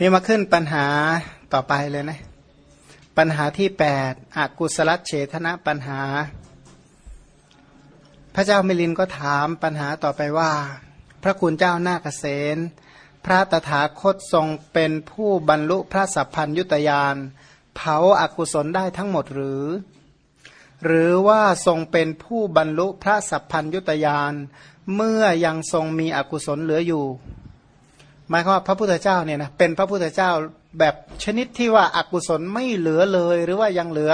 นี่มาขึ้นปัญหาต่อไปเลยนะ ปัญหาที่แปดอกุศลเฉทนะปัญหา พระเจ้ามิลินก็ถามปัญหาต่อไปว่า พระคุณเจ้านาเกษณพระตถาคตทรงเป็นผู้บรรลุพระสัพพัญยุตยานเผาอากุศลได้ทั้งหมดหรือ หรือว่าทรงเป็นผู้บรรลุพระสัพพัญยุตยานเมื่อยังทรงมีอกุศลเหลืออยู่ หมายความว่าพระพุทธเจ้าเนี่ยนะเป็นพระพุทธเจ้าแบบชนิดที่ว่าอากุศลไม่เหลือเลย หรือว่ายังเหลือ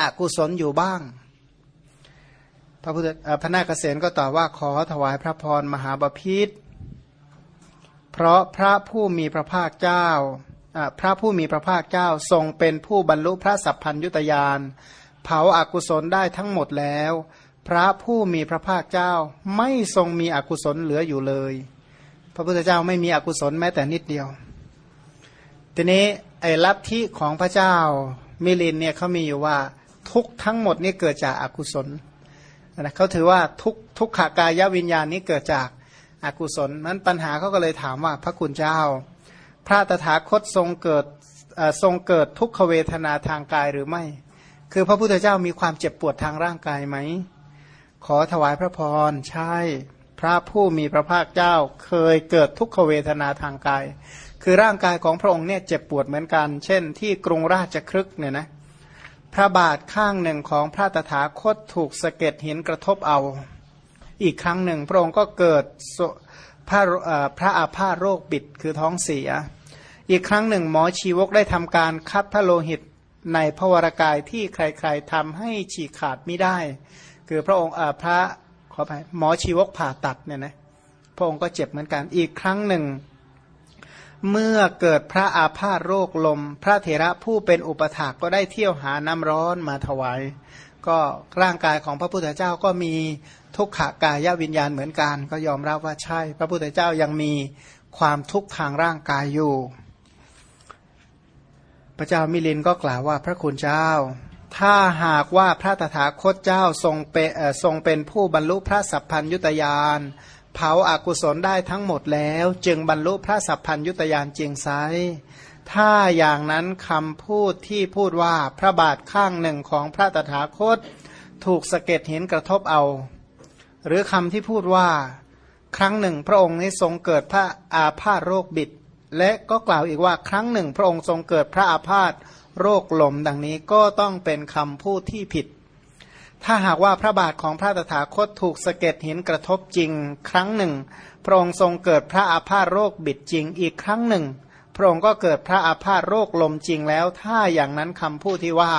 อกุศลอยู่บ้าง พระพุทธพระนาคเษนก็ตอบว่าขอถวายพระพรมหาบาพิษเพราะพระผู้มีพระภาคเจ้าพระผู้มีพระภาคเจ้าทรงเป็นผู้บรรลุพระสัพพัญยุตยานเผาอากุศลได้ทั้งหมดแล้ว พระผู้มีพระภาคเจ้าไม่ทรงมีอกุศลเหลืออยู่เลย พระพุทธเจ้าไม่มีอกุศลแม้แต่นิดเดียว ทีนี้ไอ้ลัทธิของพระเจ้ามิลินเนี่ยเขามีอยู่ว่าทุกทั้งหมดนี่เกิดจากอากุศลนะเขาถือว่าทุกทุกขากายวิญญาณนี้เกิดจากอากุศลนั้นปัญหาเขาก็เลยถามว่าพระคุณเจ้า พระตถาคตทรงเกิดทรงเกิดทุกขเวทนาทางกายหรือไม่ คือพระพุทธเจ้ามีความเจ็บปวดทางร่างกายไหม ขอถวายพระพรใช่ พระผู้มีพระภาคเจ้าเคยเกิดทุกขเวทนาทางกาย คือร่างกายของพระองค์เนี่ยเจ็บปวดเหมือนกัน เช่น ที่กรุงราชครึกเนี่ยนะพระบาทข้างหนึ่งของพระตถาคตถูกสะเก็ดหินกระทบเอา อีกครั้งหนึ่ง พระองค์ก็เกิดพระพระอาพาธโรคบิดคือท้องเสีย อีกครั้งหนึ่งหมอชีวกได้ทำการคัดพระโลหิตในพระวรากายที่ใครๆทำให้ฉีกขาดไม่ได้ คือพระองค์พระ ขอไปหมอชีวกผ่าตัดเนี่ยนะพระองค์ก็เจ็บเหมือนกันอีกครั้งหนึ่ง เมื่อเกิดพระอาพาธโรคลม พระเถระผู้เป็นอุปถากก็ได้เที่ยวหาน้ำร้อนมาถวาย ก็ร่างกายของพระพุทธเจ้าก็มีทุกขากายวิญญาณเหมือนกัน ก็ยอมรับว่าใช่ พระพุทธเจ้ายังมีความทุกข์ทางร่างกายอยู่ พระเจ้ามิลินก็กล่าวว่าพระคุณเจ้า ถ้าหากว่าพระตถาคตเจ้าทรงเป็นทรงเป็นผู้บรรลุพระสัพพัญยุตยานเผาอากุศลได้ทั้งหมดแล้ว จึงบรรลุพระสัพพัญยุตยานจริงไซถ้าอย่างนั้นคำพูดที่พูดว่าพระบาทข้างหนึ่งของพระตถาคต ถูกสะเก็ดเห็นกระทบเอา หรือคำที่พูดว่า ครั้งหนึ่งพระองค์นี้ทรงเกิดพระอาพาธโรคบิด และก็กล่าวอีกว่าครั้งหนึ่งพระองค์ทรงเกิดพระอาพาธ โรคลมดังนี้ก็ต้องเป็นคำพูดที่ผิด ถ้าหากว่าพระบาทของพระตถาคตถูกสะเก็ดหินกระทบจริง ครั้งหนึ่ง พระองค์ทรงเกิดพระอาพาธโรคบิดจริงอีกครั้งหนึ่ง พระองค์ก็เกิดพระอาพาธโรคลมจริงแล้ว ถ้าอย่างนั้นคำพูดที่ว่า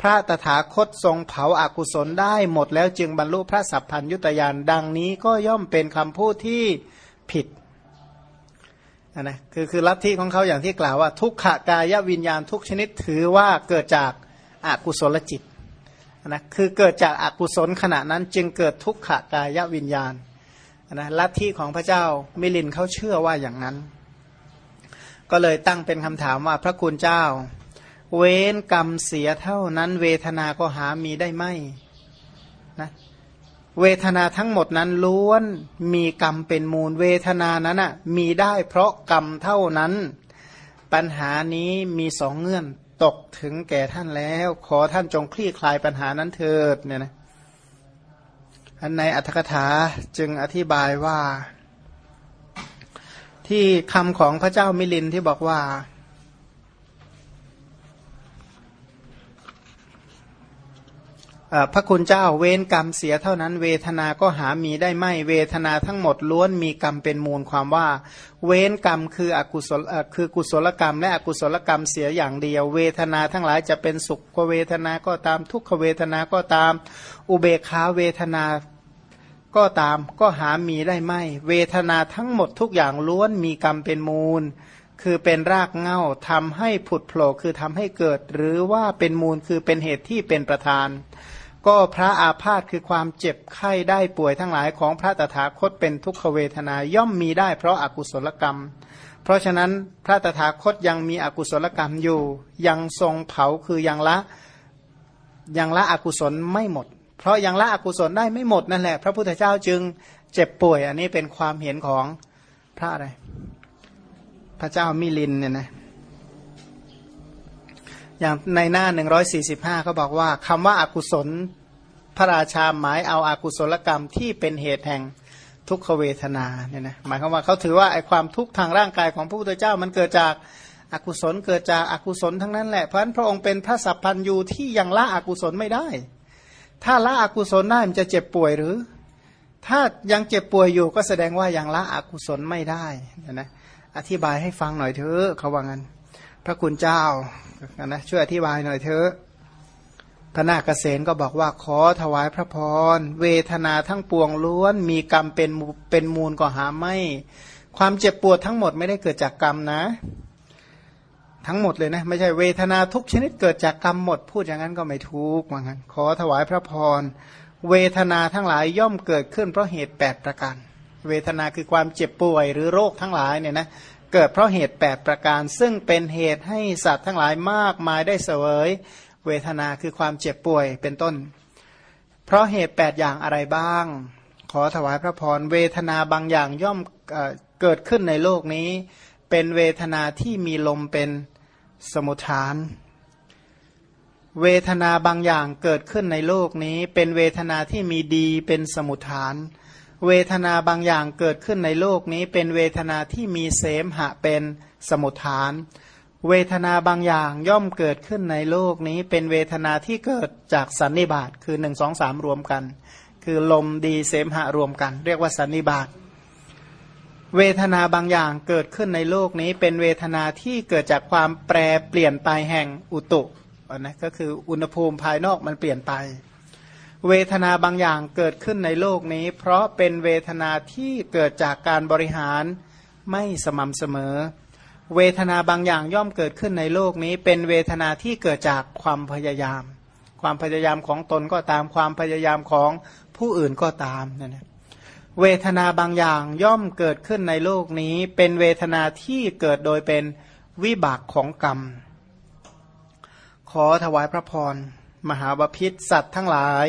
พระตถาคตทรงเผาอากุศลได้หมดแล้วจึงบรรลุพระสัพพัญยุตยานดังนี้ก็ย่อมเป็นคำพูดที่ผิด นะคือคือลัทธิของเขาอย่างที่กล่าวว่า ทุกขากายวิญญาณทุกชนิดถือว่าเกิดจากอากุศลจิตนะคือเกิดจากอากุศลขณะนั้นจึงเกิดทุกขากายวิญญาณนะลัทธิของพระเจ้ามิลินเขาเชื่อว่าอย่างนั้น ก็เลยตั้งเป็นคำถามว่าพระคุณเจ้า เว้นกรรมเสียเท่านั้นเวทนาก็หามีได้ไหม เวทนาทั้งหมดนั้นล้วนมีกรรมเป็นมูล เวทนานั้นอะมีได้เพราะกรรมเท่านั้น ปัญหานี้มีสองเงื่อนตกถึงแก่ท่านแล้ว ขอท่านจงคลี่คลายปัญหานั้นเถิดเนี่ยนะอันในอัตถกถาจึงอธิบายว่า ที่คำของพระเจ้ามิลินที่บอกว่า พระคุณเจ้าเว้นกรรมเสียเท่านั้น เวทนาก็หามีได้ไม่เวทนาทั้งหมดล้วนมีกรรมเป็นมูลความว่า เว้นกรรมคืออกุศลคือกุศลกรรม และอกุศลกรรมเสียอย่างเดียว เวทนาทั้งหลายจะเป็นสุขเวทนาก็ตามทุกขเวทนาก็ตาม อุเบขาเวทนาก็ตามก็หามีได้ไม่ เวทนาทั้งหมดทุกอย่างล้วนมีกรรมเป็นมูล คือเป็นรากเง่าทำให้ผุดโผล่คือทำให้เกิด หรือว่าเป็นมูลคือเป็นเหตุที่เป็นประธาน ก็พระอาพาธคือความเจ็บไข้ได้ป่วยทั้งหลายของพระตถาคตเป็นทุกขเวทนาย่อมมีได้เพราะอากุศลกรรม เพราะฉะนั้นพระตถาคตยังมีอกุศลกรรมอยู่ ยังทรงเผาคือยังละยังละอกุศลไม่หมด เพราะยังละอกุศลได้ไม่หมดนั่นแหละ พระพุทธเจ้าจึงเจ็บป่วย อันนี้เป็นความเห็นของพระอะไรพพระเจ้ามิลินเนี่ยนะ อย่างในหน้า 145เขาบอกว่าคำว่าอากุศล พระราชาหมายเอาอากุศลกรรมที่เป็นเหตุแห่งทุกขเวทนาเนี่ยนะหมายความว่าเขาถือว่าไอ้ความทุกข์ทางร่างกายของพระพุทธเจ้ามันเกิดจากอากุศลเกิดจากอากุศลทั้งนั้นแหละเพราะฉะนั้นพระองค์เป็นพระสัพพันยูที่ยังละอกุศลไม่ได้ ถ้าละอกุศลได้มันจะเจ็บป่วยหรือ ถ้ายังเจ็บป่วยอยู่ก็แสดงว่ายังละอกุศลไม่ได้นะอธิบายให้ฟังหน่อยเถอะเขาว่างั้น พระคุณเจ้า นะช่วยอธิบายหน่อยเถอะพระนาคเษนก็บอกว่าขอถวายพระพร เวทนาทั้งปวงล้วน มีกรรมเป็นเป็นมูลก็หาไม่ ความเจ็บปวดทั้งหมดไม่ได้เกิดจากกรรมนะ ทั้งหมดเลยนะไม่ใช่เวทนาทุกชนิดเกิดจากกรรมหมด พูดอย่างนั้นก็ไม่ถูกว่างั้นขอถวายพระพร เวทนาทั้งหลายย่อมเกิดขึ้นเพราะเหตุ8ประการเวทนาคือความเจ็บป่วยหรือโรคทั้งหลายเนี่ยนะ เกิดเพราะเหตุ 8 ประการ ซึ่งเป็นเหตุให้สัตว์ทั้งหลายมากมายได้เสวย เวทนาคือความเจ็บป่วยเป็นต้น เพราะเหตุ 8 อย่างอะไรบ้าง ขอถวายพระพรเวทนาบางอย่างย่อมเกิดขึ้นในโลกนี้ เป็นเวทนาที่มีลมเป็นสมุทฐาน เวทนาบางอย่างเกิดขึ้นในโลกนี้ เป็นเวทนาที่มีดีเป็นสมุทฐาน เวทนาบางอย่างเกิดขึ้นในโลกนี้ เป็นเวทนาที่มีเสมหะเป็นสมุทฐาน เวทนาบางอย่างย่อมเกิดขึ้นในโลกนี้ เป็นเวทนาที่เกิดจากสันนิบาตคือหนึ่งสองสามรวมกัน คือลมดีเสมหะรวมกัน เรียกว่าสันนิบาตเวทนาบางอย่างเกิดขึ้นในโลกนี้ เป็นเวทนาที่เกิดจากความแปรเปลี่ยนไปแห่งอุตุนะก็คืออุณหภูมิภายนอกมันเปลี่ยนไป เวทนาบางอย่างเกิดขึ้นในโลกนี้ เพราะเป็นเวทนาที่เกิดจากการบริหารไม่สม่ำเสมอ เวทนาบางอย่างย่อมเกิดขึ้นในโลกนี้ เป็นเวทนาที่เกิดจากความพยายาม ความพยายามของตนก็ตามความพยายามของผู้อื่นก็ตามนั่นเวทนาบางอย่างย่อมเกิดขึ้นในโลกนี้ เป็นเวทนาที่เกิดโดยเป็นวิบากของกรรม ขอถวายพระพรมหาบพิษสัตว์ทั้งหลาย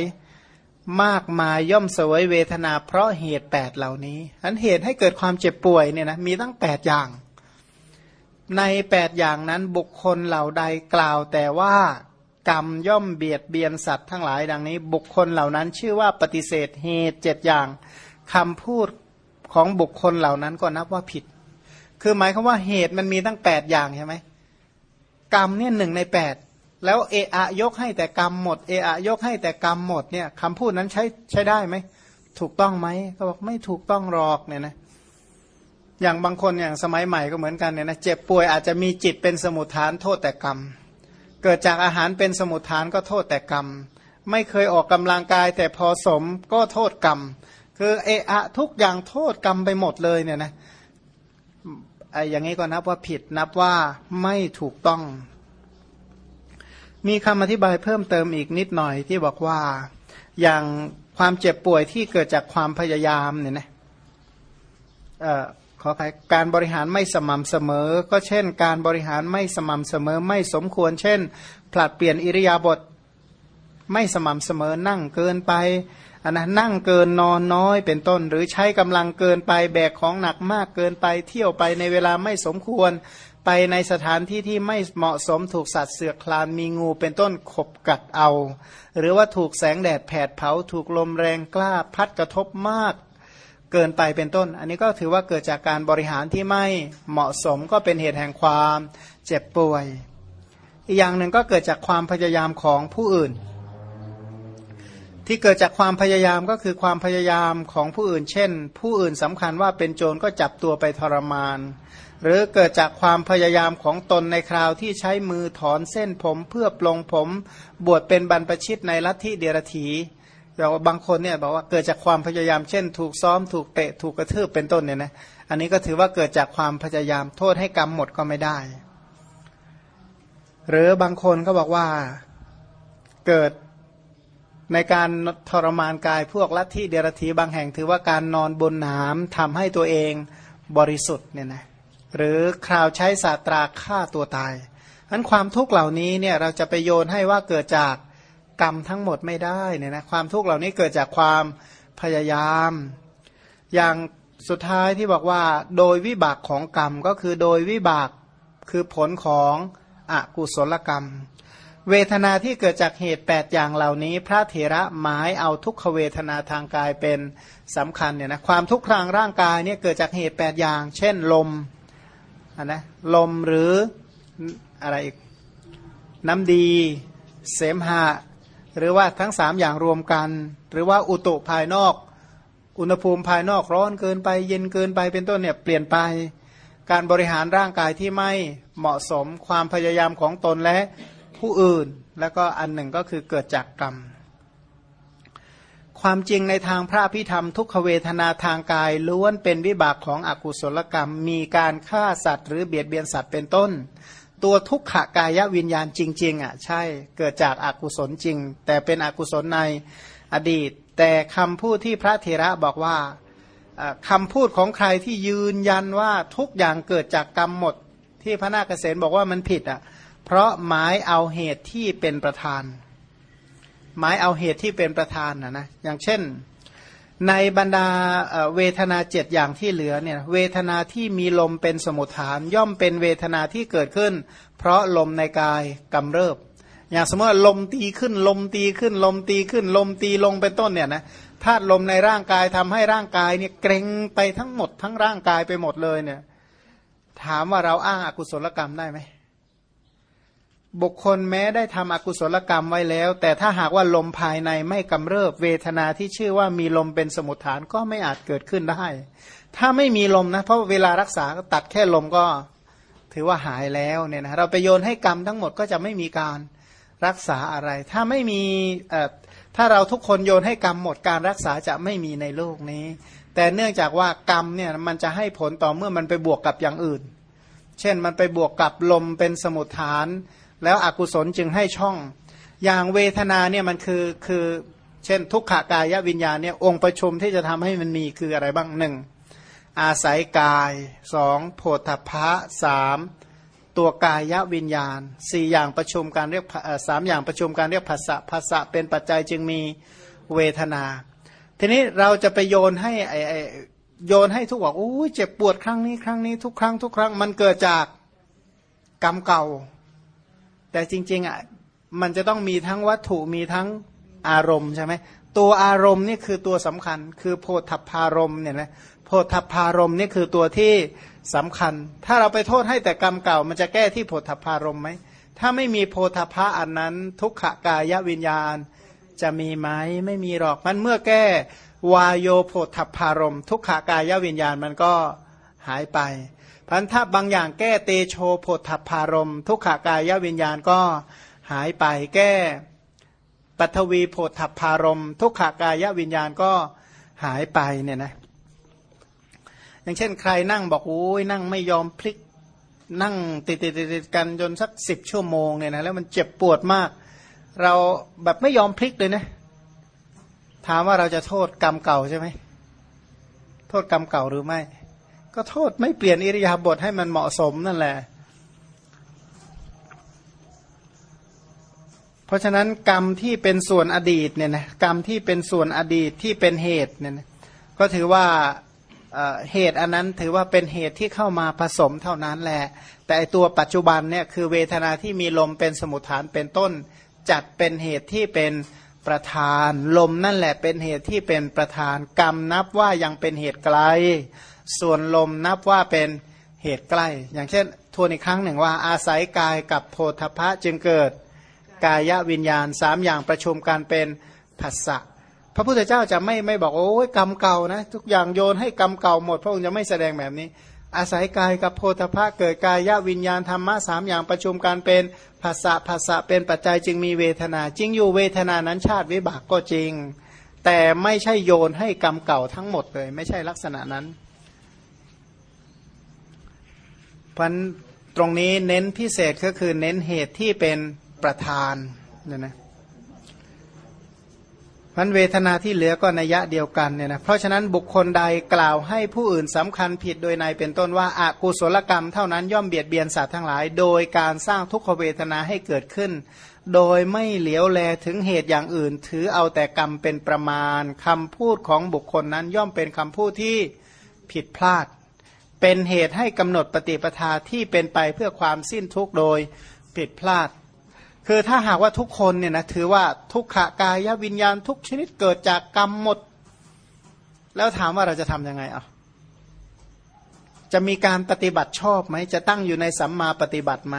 มากมายย่อมสวยเวทนาเพราะเหตุแปดเหล่านี้อันเหตุให้เกิดความเจ็บป่วยเนี่ยนะมีตั้งแปดอย่าง ในแปดอย่างนั้นบุคคลเหล่าใดกล่าวแต่ว่ากรรมย่อมเบียดเบียนสัตว์ทั้งหลายดังนี้ บุคคลเหล่านั้นชื่อว่าปฏิเสธเหตุเจ็ดอย่างคำพูดของบุคคลเหล่านั้นก็นับว่าผิด คือหมายความว่าเหตุมันมีตั้งแปดอย่างใช่ไหมกรรมเนี่ยหนึ่งในแปด แล้วเอะอะยกให้แต่กรรมหมดเอะอะยกให้แต่กรรมหมดเนี่ยคำพูดนั้นใช้ใช้ได้ไหมถูกต้องไหมเขาบอกไม่ถูกต้องหรอกเนี่ยนะอย่างบางคนอย่างสมัยใหม่ก็เหมือนกันเนี่ยนะเจ็บป่วยอาจจะมีจิตเป็นสมุทฐานโทษแต่กรรม เกิดจากอาหารเป็นสมุทฐานก็โทษแต่กรรม ไม่เคยออกกำลังกายแต่พอสมก็โทษกรรม คือเอะทุกอย่างโทษกรรมไปหมดเลยเนี่ยนะไอ้อย่างนี้ก็นับว่าผิดนับว่าไม่ถูกต้อง มีคำอธิบายเพิ่มเติมอีกนิดหน่อยที่บอกว่าอย่างความเจ็บป่วยที่เกิดจากความพยายามเนี่ยนะขอการบริหารไม่สม่ำเสมอ ก็เช่น การบริหารไม่สม่ำเสมอ ไม่สมควร เช่น ผลัดเปลี่ยนอิริยาบถไม่สม่ำเสมอนั่งเกินไปอันนะนั่งเกินนอนน้อยเป็นต้น หรือใช้กำลังเกินไปแบกของหนักมากเกินไปเที่ยวไปในเวลาไม่สมควร ไปในสถานที่ที่ไม่เหมาะสมถูกสัตว์เสือคลานมีงูเป็นต้นขบกัดเอา หรือว่าถูกแสงแดดแผดเผาถูกลมแรงกล้าพัดกระทบมากเกินไปเป็นต้น อันนี้ก็ถือว่าเกิดจากการบริหารที่ไม่เหมาะสมก็เป็นเหตุแห่งความเจ็บป่วย อีกอย่างหนึ่งก็เกิดจากความพยายามของผู้อื่น ที่เกิดจากความพยายามก็คือความพยายามของผู้อื่น เช่น ผู้อื่นสำคัญว่าเป็นโจรก็จับตัวไปทรมาน หรือเกิดจากความพยายามของตนในคราวที่ใช้มือถอนเส้นผมเพื่อปลงผมบวชเป็นบรรพชิตในลัทธิเดรธีแต่ว่าบางคนเนี่ยบอกว่าเกิดจากความพยายาม เช่น ถูกซ้อมถูกเตะถูกกระทืบเป็นต้นเนี่ยนะอันนี้ก็ถือว่าเกิดจากความพยายามโทษให้กรรมหมดก็ไม่ได้ หรือบางคนก็บอกว่าเกิดในการทรมานกายพวกลัทธิเดรธีบางแห่งถือว่าการนอนบนหน้ำทำให้ตัวเองบริสุทธิ์เนี่ยนะ หรือคราวใช้ศาสตราฆ่าตัวตายอันความทุกข์เหล่านี้เนี่ยเราจะไปโยนให้ว่าเกิดจากกรรมทั้งหมดไม่ได้เนี่ยนะความทุกข์เหล่านี้เกิดจากความพยายาม อย่างสุดท้ายที่บอกว่าโดยวิบากของกรรมก็คือโดยวิบากคือผลของอกุศลกรรม เวทนาที่เกิดจากเหตุ 8 อย่างเหล่านี้ พระเถระหมายเอาทุกขเวทนาทางกายเป็นสำคัญเนี่ยนะความทุกข์ทางร่างกายเนี่ยเกิดจากเหตุ 8 อย่าง เช่นลม นนะลมหรืออะไรอีกน้ำดีเสมหะ หรือว่าทั้งสามอย่างรวมกัน หรือว่าอุตุภายนอก อุณหภูมิภายนอกร้อนเกินไป เย็นเกินไปเป็นต้นเนี่ยเปลี่ยนไป การบริหารร่างกายที่ไม่เหมาะสมความพยายามของตนและผู้อื่น แล้วก็อันหนึ่งก็คือเกิดจากกรรม ความจริงในทางพระพิธรรมทุกขเวทนาทางกายล้วนเป็นวิบากของอกุศลกรรม มีการฆ่าสัตว์หรือเบียดเบียนสัตว์เป็นต้น ตัวทุกขกายวิญญาณจริง ๆอะใช่เกิดจากอากุศลจริง แต่เป็นอกุศลในอดีต แต่คำพูดที่พระเถระบอกว่าคำพูดของใครที่ยืนยันว่าทุกอย่างเกิดจากกรรมหมดที่พระนาคเษนบอกว่ามันผิดอะเพราะหมายเอาเหตุที่เป็นประธาน หมายเอาเหตุที่เป็นประธานนะนะอย่างเช่น ในบรรดาเวทนาเจ็ดอย่างที่เหลือเนี่ยเวทนาที่มีลมเป็นสมุทฐาน ย่อมเป็นเวทนาที่เกิดขึ้น เพราะลมในกายกำเริบ อย่างสมมติลมตีขึ้นลมตีขึ้น ลมตีขึ้น ลมตีลงเป็นต้นเนี่ยนะธาตุลมในร่างกายทำให้ร่างกายเนี่ยเกร็งไปทั้งหมดทั้งร่างกายไปหมดเลยเนี่ยถามว่าเราอ้างอากุศลกรรมได้ไหม บุคคลแม้ได้ทำอกุศลกรรมไว้แล้ว แต่ถ้าหากว่าลมภายในไม่กำเริบเวทนาที่ชื่อว่ามีลมเป็นสมุทฐานก็ไม่อาจเกิดขึ้นได้ ถ้าไม่มีลมนะ เพราะเวลารักษาตัดแค่ลมก็ถือว่าหายแล้วเนี่ยนะเราไปโยนให้กรรมทั้งหมดก็จะไม่มีการรักษาอะไร ถ้าไม่มีถ้าเราทุกคนโยนให้กรรมหมดการรักษาจะไม่มีในโลกนี้ แต่เนื่องจากว่ากรรมเนี่ยมันจะให้ผลต่อเมื่อมันไปบวกกับอย่างอื่น เช่นมันไปบวกกับลมเป็นสมุทฐาน แล้วอกุศลจึงให้ช่อง อย่างเวทนาเนี่ยมันคือคือเช่น ทุกขากายวิญญาณเนี่ยองค์ประชุมที่จะทำให้มันมีคืออะไรบ้างหนึ่งอาศัยกายสองโพธพะสามตัวกายวิญญาณสี่อย่างประชุมการเรียกสามอย่างประชุมการเรียกภาษะภาษะเป็นปัจจัยจึงมีเวทนา ทีนี้เราจะไปโยนให้ไอโยนให้ทุกบอกโอ้ยเจ็บปวดครั้งนี้ครั้งนี้ทุกครั้งทุกครั้งมันเกิดจากกรรมเก่า แต่จริงๆอะมันจะต้องมีทั้งวัตถุมีทั้งอารมณ์ใช่ไหมตัวอารมณ์นี่คือตัวสำคัญ คือโพธพารมเนี่ยนะโพธพารมนี่คือตัวที่สำคัญ ถ้าเราไปโทษให้แต่กรรมเก่า มันจะแก้ที่โพธพารมไหมถ้าไม่มีโพธพะอันนั้น ทุกขกายวิญญาณ จะมีไหมไม่มีหรอกมันเมื่อแก้วายโยโพธพารม ทุกขกายวิญญาณมันก็หายไป พันถ้าบางอย่างแก้เตโชโพธพารม ทุกขากายวิญญาณก็หายไปแก้ปัทวีโพธพารม ทุกขากายวิญญาณก็หายไปเนี่ยนะอย่างเช่นใครนั่งบอกโอ้ยนั่งไม่ยอมพลิกนั่งติดติดติดกันจนสักสิบชั่วโมงเนี่ยนะแล้วมันเจ็บปวดมาก เราแบบไม่ยอมพลิกเลยนะถามว่าเราจะโทษกรรมเก่าใช่ไหมโทษกรรมเก่าหรือไม่ ก็โทษไม่เปลี่ยนอิริยาบถให้มันเหมาะสมนั่นแหละ เพราะฉะนั้นกรรมที่เป็นส่วนอดีตเนี่ยนะกรรมที่เป็นส่วนอดีตที่เป็นเหตุเนี่ยนะก็ถือว่าเหตุอันนั้นถือว่าเป็นเหตุที่เข้ามาผสมเท่านั้นแหละ แต่ตัวปัจจุบันเนี่ยคือเวทนาที่มีลมเป็นสมุทฐานเป็นต้น จัดเป็นเหตุที่เป็นประธาน ลมนั่นแหละเป็นเหตุที่เป็นประธาน กรรมนับว่ายังเป็นเหตุไกล ส่วนลมนับว่าเป็นเหตุใกล้ อย่างเช่น ทวนอีกครั้งหนึ่งว่า อาศัยกายกับโพธพะจึงเกิดกายวิญญาณสามอย่างประชุมกันเป็นผัสสะพระพุทธเจ้าจะไม่ไม่บอกโอ้ยกรรมเก่านะ ทุกอย่างโยนให้กรรมเก่าหมด พระองค์จะไม่แสดงแบบนี้ อาศัยกายกับโพธพะเกิดกายวิญญาณธรรมะสามอย่างประชุมกันเป็นภาษาภาษาเป็นปัจจัยจึงมีเวทนา จริงอยู่เวทนานั้นชาติวิบากก็จริง แต่ไม่ใช่โยนให้กรรมเก่าทั้งหมดเลย ไม่ใช่ลักษณะนั้น พันตรงนี้เน้นพิเศษก็คือเน้นเหตุที่เป็นประธานเนี่ยนะพันเวทนาที่เหลือก็นัยะเดียวกันเนี่ยนะเพราะฉะนั้นบุคคลใดกล่าวให้ผู้อื่นสำคัญผิดโดยในเป็นต้นว่าอากุศลกรรมเท่านั้นย่อมเบียดเบียนสัตว์ทั้งหลาย โดยการสร้างทุกขเวทนาให้เกิดขึ้น โดยไม่เหลียวแลถึงเหตุอย่างอื่น ถือเอาแต่กรรมเป็นประมาณคำพูดของบุคคลนั้นย่อมเป็นคำพูดที่ผิดพลาด เป็นเหตุให้กำหนดปฏิปทาที่เป็นไปเพื่อความสิ้นทุกข์โดยผิดพลาด คือถ้าหากว่าทุกคนเนี่ยนะถือว่าทุกขากายวิญญาณทุกชนิดเกิดจากกรรมหมด แล้วถามว่าเราจะทํำยังไงอะจะมีการปฏิบัติชอบไหม จะตั้งอยู่ในสัมมาปฏิบัติไหม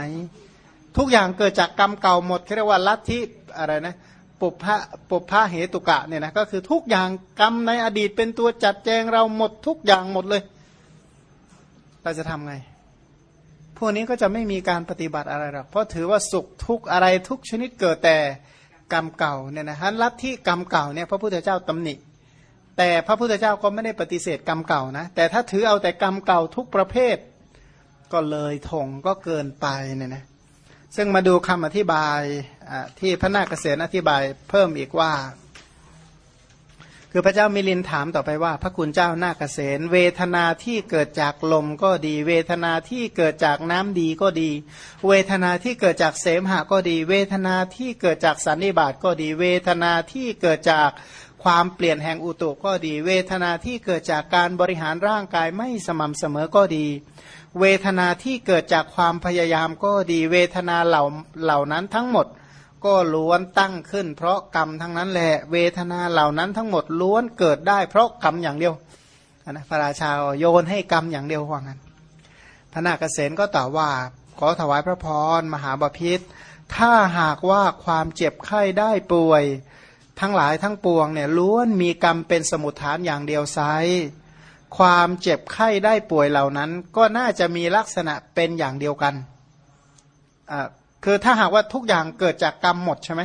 ทุกอย่างเกิดจากกรรมเก่าหมดเรียกว่าลัทธิอะไรนะปุพะปุพพะเหตุกะเนี่ยนะก็คือทุกอย่างกรรมในอดีตเป็นตัวจัดแจงเราหมดทุกอย่างหมดเลย เราจะทำไง พวกนี้ก็จะไม่มีการปฏิบัติอะไรหรอกเพราะถือว่าสุขทุกอะไรทุกชนิดเกิดแต่กรรมเก่าเนี่ยนะฮะลัทธิกรรมเก่าเนี่ยพระพุทธเจ้าตำหนิ แต่พระพุทธเจ้าก็ไม่ได้ปฏิเสธกรรมเก่านะ แต่ถ้าถือเอาแต่กรรมเก่าทุกประเภท ก็เลยทงก็เกินไปเนี่ยนะซึ่งมาดูคำอธิบายที่พระนาคเษนอธิบายเพิ่มอีกว่า คือพระเจ้ามิลินถามต่อไปว่า พระคุณเจ้านาคเษนเวทนาที่เกิดจากลมก็ดี เวทนาที่เกิดจากน้ำดีก็ดี เวทนาที่เกิดจากเสมหะก็ดี เวทนาที่เกิดจากสันนิบาตก็ดี เวทนาที่เกิดจากความเปลี่ยนแห่งอุตุก็ดี เวทนาที่เกิดจากการบริหารร่างกายไม่สม่ำเสมอก็ดี เวทนาที่เกิดจากความพยายามก็ดี เวทนาเหล่าเหล่านั้นทั้งหมด ก็ล้วนตั้งขึ้น เพราะกรรมทั้งนั้นแหละ เวทนาเหล่านั้นทั้งหมดล้วนเกิดได้ เพราะกรรมอย่างเดียวนะพระราชาโยนให้กรรมอย่างเดียวว่างั้นพระนาคเษนก็ตอบว่า ขอถวายพระพรมหาบาพิษถ้าหากว่าความเจ็บไข้ได้ป่วย ทั้งหลายทั้งปวงเนี่ยล้วนมีกรรมเป็นสมุทฐานอย่างเดียวไซความเจ็บไข้ได้ป่วยเหล่านั้น ก็น่าจะมีลักษณะเป็นอย่างเดียวกัน คือถ้าหากว่าทุกอย่างเกิดจากกรรมหมดใช่ไหม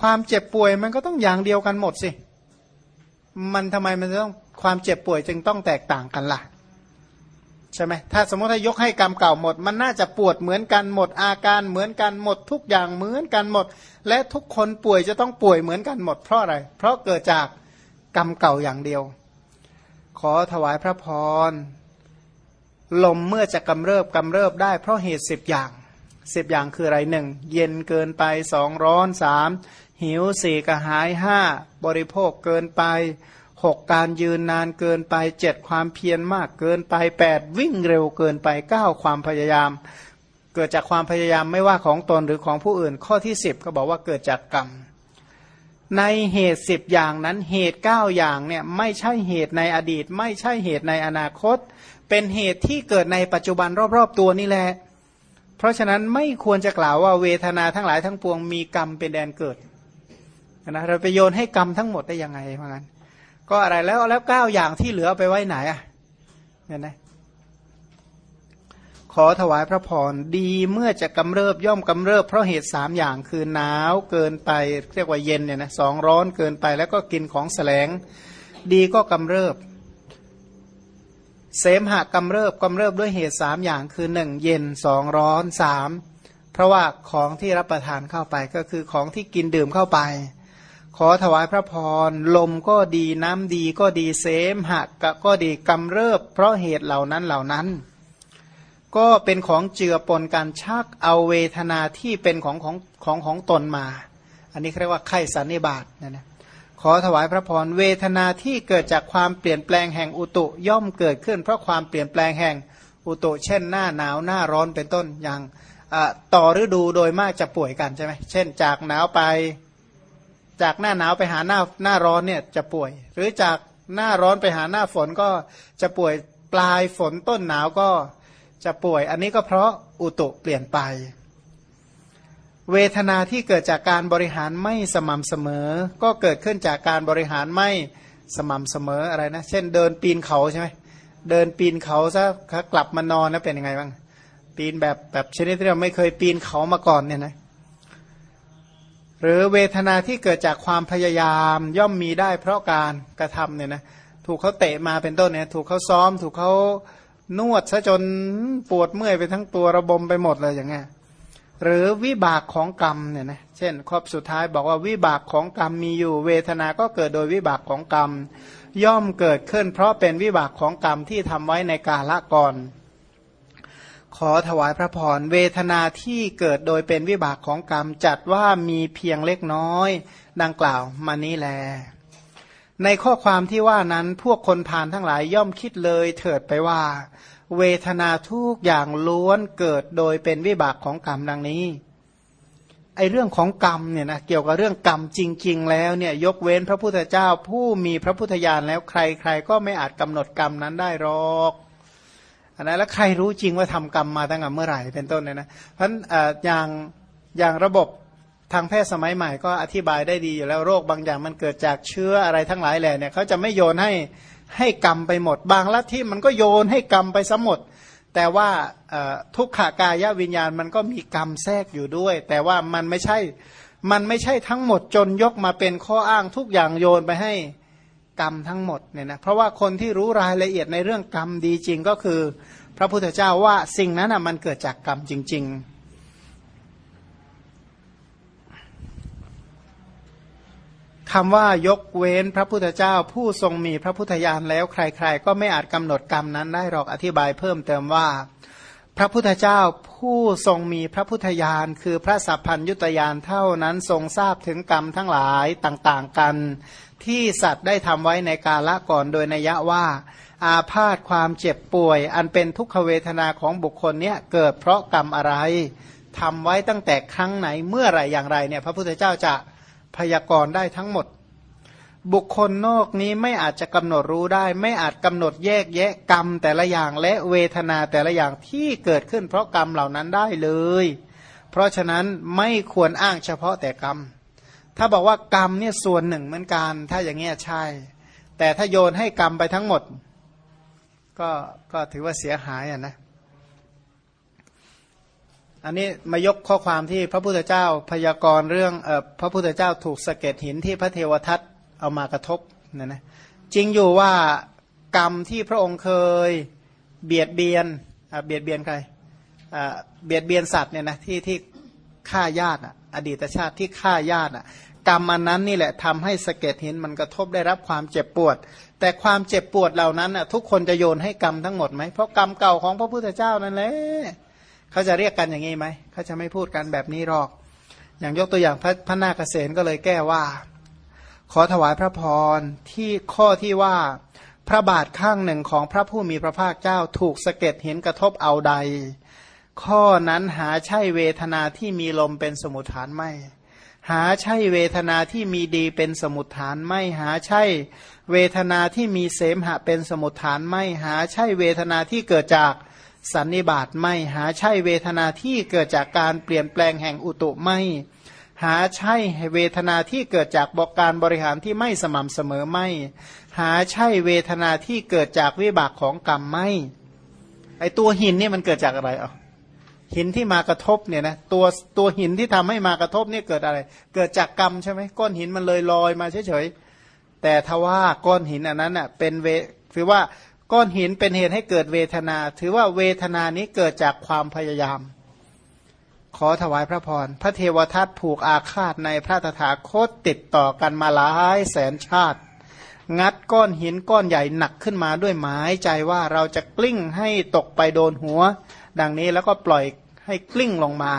ความเจ็บป่วยมันก็ต้องอย่างเดียวกันหมดสิ มันทำไมมันต้องความเจ็บป่วยจึงต้องแตกต่างกันล่ะใช่ไหมถ้าสมมติถ้ายกให้กรรมเก่าหมด มันน่าจะปวดเหมือนกันหมดอาการเหมือนกันหมด ทุกอย่างเหมือนกันหมด และทุกคนป่วยจะต้องป่วยเหมือนกันหมดเพราะอะไร เพราะเกิดจากกรรมเก่าอย่างเดียว ขอถวายพระพรลมเมื่อจะกำเริบกำเริบได้เพราะเหตุสิบอย่าง สิบอย่างคืออะไรหนึ่งเย็นเกินไปสองร้อนสามหิวสี่กระหายห้าบริโภคเกินไปหกการยืนนานเกินไปเจ็ดความเพียรมากเกินไปแปดวิ่งเร็วเกินไปเก้าความพยายาม เกิดจากความพยายามไม่ว่าของตนหรือของผู้อื่น ข้อที่สิบก็บอกว่าเกิดจากกรรมในเหตุสิบอย่างนั้นเหตุเก้าอย่างเนี่ยไม่ใช่เหตุในอดีต ไม่ใช่เหตุในอนาคต เป็นเหตุที่เกิดในปัจจุบันรอบๆตัวนี่แหละ เพราะฉะนั้นไม่ควรจะกล่าวว่าเวทนาทั้งหลายทั้งปวงมีกรรมเป็นแดนเกิดนะเราไปโยนให้กรรมทั้งหมดได้ยังไงเพราะงั้น ก็อะไรแล้วแล้วเก้าอย่างที่เหลือไปไว้ไหนอะเนี่ยนะขอถวายพระพรดีเมื่อจะกำเริบย่อมกำเริบเพราะเหตุสามอย่างคือหนาวเกินไปเรียกว่าเย็นเนี่ยนะสองร้อนเกินไปแล้วก็กินของแสลง ดีก็กำเริบ เสมหะกำเริบกำเริบด้วยเหตุสามอย่างคือหนึ่งเย็นสองร้อนสามเพราะว่าของที่รับประทานเข้าไปก็คือของที่กินดื่มเข้าไป ขอถวายพระพรลมก็ดีน้ำดีก็ดีเสมหะก็ดีกำเริบ เพราะเหตุเหล่านั้นเหล่านั้น ก็เป็นของเจือปนการชักเอาเวทนาที่เป็นของของของของตนมา อันนี้เรียกว่าไข้สันนิบาตนะนะ ขอถวายพระพรเวทนาที่เกิดจากความเปลี่ยนแปลงแห่งอุตุย่อมเกิดขึ้น เพราะความเปลี่ยนแปลงแห่งอุตุ เช่นหน้าหนาวหน้าร้อนเป็นต้นอย่างต่อฤดูโดยมากจะป่วยกันใช่ไหมเช่น จากหนาวไป จากหน้าหนาวไปหาหน้าหน้าร้อนเนี่ยจะป่วย หรือจากหน้าร้อนไปหาหน้าฝนก็จะป่วยปลายฝนต้นหนาวก็จะป่วย อันนี้ก็เพราะอุตุเปลี่ยนไป เวทนาที่เกิดจากการบริหารไม่สม่ำเสมอ ก็เกิดขึ้นจากการบริหารไม่สม่ำเสมออะไรนะ เช่นเดินปีนเขาใช่ไหมเดินปีนเขาซะกลับมานอนแล้วเป็นยังไงบ้าง ปีนแบบแบบชนิดที่เราไม่เคยปีนเขามาก่อนเนี่ยนะหรือเวทนาที่เกิดจากความพยายามย่อมมีได้เพราะการกระทำเนี่ยนะถูกเขาเตะมาเป็นต้นเนี่ยถูกเขาซ้อม ถูกเขานวดซะจนปวดเมื่อยไปทั้งตัวระบมไปหมดเลยอย่างเงี้ย หรือวิบากของกรรมเนี่ยนะเช่นข้อสุดท้ายบอกว่าวิบากของกรรมมีอยู่ เวทนาก็เกิดโดยวิบากของกรรม ย่อมเกิดขึ้น เพราะเป็นวิบากของกรรมที่ทำไว้ในกาละก่อนขอถวายพระพรเวทนาที่เกิดโดยเป็นวิบากของกรรม จัดว่ามีเพียงเล็กน้อย ดังกล่าวมานี้แล ในข้อความที่ว่านั้นพวกคนผ่านทั้งหลายย่อมคิดเลยเถิดไปว่า เวทนาทุกอย่างล้วนเกิดโดยเป็นวิบากของกรรมดังนี้ไอเรื่องของกรรมเนี่ยนะเกี่ยวกับเรื่องกรรมจริง ๆ แล้วเนี่ยยกเว้นพระพุทธเจ้าผู้มีพระพุทธญาณแล้วใคร ๆ ก็ไม่อาจกำหนดกรรมนั้นได้หรอกอันนั้นแล้วใครรู้จริงว่าทำกรรมมาตั้งแต่เมื่อไหร่เป็นต้นเนี่ยนะเพราะฉะนั้นอย่างอย่างระบบทางแพทย์สมัยใหม่ก็อธิบายได้ดีอยู่แล้วโรคบางอย่างมันเกิดจากเชื้ออะไรทั้งหลายแหล่เนี่ยเขาจะไม่โยนให้ ให้กรรมไปหมด บางลัทธิมันก็โยนให้กรรมไปซะหมด แต่ว่าทุกขากายวิญญาณมันก็มีกรรมแทรกอยู่ด้วย แต่ว่ามันไม่ใช่มันไม่ใช่ทั้งหมดจนยกมาเป็นข้ออ้างทุกอย่างโยนไปให้กรรมทั้งหมดเนี่ยนะเพราะว่าคนที่รู้รายละเอียดในเรื่องกรรมดีจริงก็คือ พระพุทธเจ้าว่าสิ่งนั้นอะมันเกิดจากกรรมจริง ๆ คำว่ายกเว้นพระพุทธเจ้าผู้ทรงมีพระพุทธญาณแล้วใคร ๆ ก็ไม่อาจกำหนดกรรมนั้นได้หรอกอธิบายเพิ่มเติมว่า พระพุทธเจ้าผู้ทรงมีพระพุทธญาณคือพระสัพพัญยุตยานเท่านั้นทรงทราบถึงกรรมทั้งหลายต่างๆกัน ที่สัตว์ได้ทำไว้ในกาละก่อนโดยนัยว่า อาพาธความเจ็บป่วย อันเป็นทุกขเวทนาของบุคคลเนี้ยเกิดเพราะกรรมอะไรทำไว้ตั้งแต่ครั้งไหนเมื่อไรอย่างไรเนี่ยพระพุทธเจ้าจะ พยากรณ์ได้ทั้งหมด บุคคลนอกนี้ไม่อาจจะกำหนดรู้ได้ ไม่อาจกำหนดแยกแยะกรรมแต่ละอย่างและเวทนาแต่ละอย่างที่เกิดขึ้น เพราะกรรมเหล่านั้นได้เลย เพราะฉะนั้นไม่ควรอ้างเฉพาะแต่กรรม ถ้าบอกว่ากรรมเนี่ยส่วนหนึ่งเหมือนกัน ถ้าอย่างเงี้ยใช่ แต่ถ้าโยนให้กรรมไปทั้งหมด ก็ก็ถือว่าเสียหายอะนะ อันนี้มายกข้อความที่พระพุทธเจ้าพยากรณ์เรื่องอพระพุทธเจ้าถูกสะเก็ดหินที่พระเทวทัตเอามากระทบนะนะจริงอยู่ว่ากรรมที่พระองค์เคยเบียดเบียนเบียดเบียนใครเบียดเบียนสัตว์เนี่ยนะที่ที่ฆ่าญาติอดีตชาติที่ฆ่าญาติกรรมอันนั้นนี่แหละทำให้สะเก็ดหินมันกระทบได้รับความเจ็บปวด แต่ความเจ็บปวดเหล่านั้นทุกคนจะโยนให้กรรมทั้งหมดไหมเพราะกรรมเก่าของพระพุทธเจ้านั่นแหละ เขาจะเรียกกันอย่างนี้ไหมเขาจะไม่พูดกันแบบนี้หรอก อย่างยกตัวอย่างพระพระนาคเษนก็เลยแก้ว่า ขอถวายพระพรที่ข้อที่ว่าพระบาทข้างหนึ่งของพระผู้มีพระภาคเจ้าถูกสะเก็ดเห็นกระทบเอาใด ข้อนั้นหาใช่เวทนาที่มีลมเป็นสมุทฐานไม่ หาใช่เวทนาที่มีดีเป็นสมุทฐานไม่หาใช่ เวทนาที่มีเสมหะเป็นสมุทฐานไม่หาใช่เวทนาที่เกิดจาก สันนิบาตไม่หาใช่เวทนาที่เกิดจากการเปลี่ยนแปลงแห่งอุตุไม่ หาใช่เวทนาที่เกิดจากบอกการบริหารที่ไม่สม่ำเสมอไม่ หาใช่เวทนาที่เกิดจากวิบากของกรรมไม่ไอตัวหินนี่มันเกิดจากอะไรอะหินที่มากระทบเนี่ยนะตัวตัวหินที่ทำให้มากระทบเนี่ยเกิดอะไร เกิดจากกรรมใช่ไหมก้อนหินมันเลยลอยมาเฉยๆแต่ทว่าก้อนหินอันนั้นอะเป็นเวคือว่า ก้อนหินเป็นเหตุให้เกิดเวทนา ถือว่าเวทนานี้เกิดจากความพยายาม ขอถวายพระพร พระเทวทัตผูกอาฆาตในพระตถาคตติดต่อกันมาหลายแสนชาติ งัดก้อนหินก้อนใหญ่หนักขึ้นมาด้วยหมายใจว่าเราจะกลิ้งให้ตกไปโดนหัว ดังนี้แล้วก็ปล่อยให้กลิ้งลงมา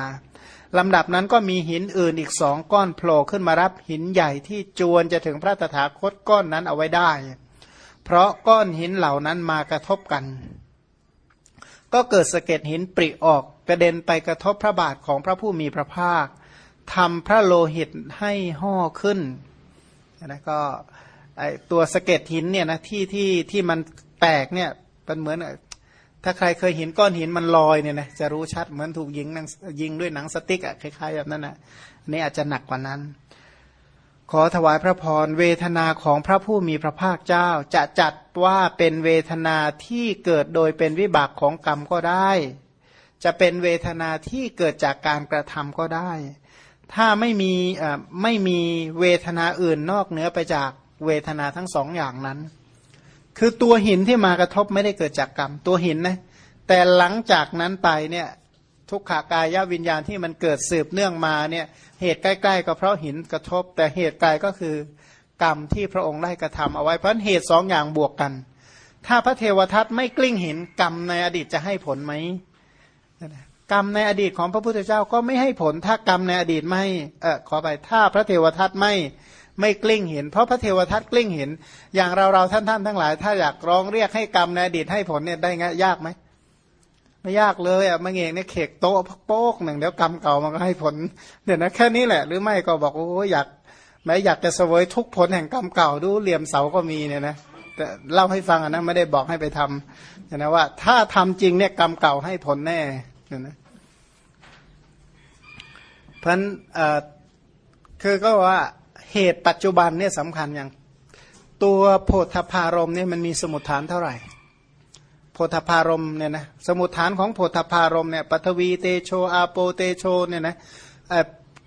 ลำดับนั้นก็มีหินอื่นอีกสองก้อนโผล่ขึ้นมารับหินใหญ่ที่จวนจะถึงพระตถาคตก้อนนั้นเอาไว้ได้ เพราะก้อนหินเหล่านั้นมากระทบกัน ก็เกิดสะเก็ดหินปริออกกระเด็นไปกระทบพระบาทของพระผู้มีพระภาคทำพระโลหิตให้ห่อขึ้นนะก็ไอตัวสะเก็ดหินเนี่ยนะที่ที่ที่มันแตกเนี่ยเป็นเหมือนถ้าใครเคยเห็นก้อนหินมันลอยเนี่ยนะจะรู้ชัดเหมือนถูกยิงยิงด้วยหนังสติ๊กอะคล้ายๆแบบนั้นนะนี่อาจจะหนักกว่านั้น ขอถวายพระพรเวทนาของพระผู้มีพระภาคเจ้า จะจัดว่าเป็นเวทนาที่เกิดโดยเป็นวิบากของกรรมก็ได้ จะเป็นเวทนาที่เกิดจากการกระทำก็ได้ ถ้าไม่มีไม่มีเวทนาอื่นนอกเหนือไปจากเวทนาทั้งสองอย่างนั้น คือตัวหินที่มากระทบไม่ได้เกิดจากกรรมตัวหินนะแต่หลังจากนั้นไปเนี่ย ทุกขากายวิญญาณที่มันเกิดสืบเนื่องมาเนี่ยเหตุใกล้ ๆ ก็เพราะหินกระทบ แต่เหตุไกลก็คือกรรมที่พระองค์ได้กระทำเอาไว้เพราะเหตุสองอย่างบวกกัน ถ้าพระเทวทัตไม่กลิ้งหินกรรมในอดีตจะให้ผลไหมกรรมในอดีตของพระพุทธเจ้าก็ไม่ให้ผลถ้ากรรมในอดีตไม่เออขอไปถ้าพระเทวทัตไม่ไม่กลิ้งเห็น เพราะพระเทวทัตกลิ้งเห็น อย่างเราเราท่านท่านทั้งหลาย ถ้าอยากร้องเรียกให้กรรมในอดีตให้ผลเนี่ยได้ไงยากไหม ไม่ยากเลยอะมาเงเนี่ยเขกโต๊ะโป๊กหนึ่งเดี๋ยวกรรมเก่ามันก็ให้ผลเนี่ยนะแค่นี้แหละ หรือไม่ก็บอกโอ้อยากแม้อยากจะเสวยทุกผลแห่งกรรมเก่าดูเหลี่ยมเสาก็มีเนี่ยนะแต่เล่าให้ฟังนะไม่ได้บอกให้ไปทำนะว่า ถ้าทำจริงเนี่ยกรรมเก่าให้ผลแน่เนี่ยนะเพราะนั้นคือก็ว่าเหตุปัจจุบันเนี่ยสำคัญอย่างตัวโพธพารมเนี่ยมันมีสมุทฐานเท่าไหร่ พธพารมเนี่ยนะสมุทฐานของโพธพารมเนี่ยปฐวีเตโชอาโปเตโชเนี่ยนะ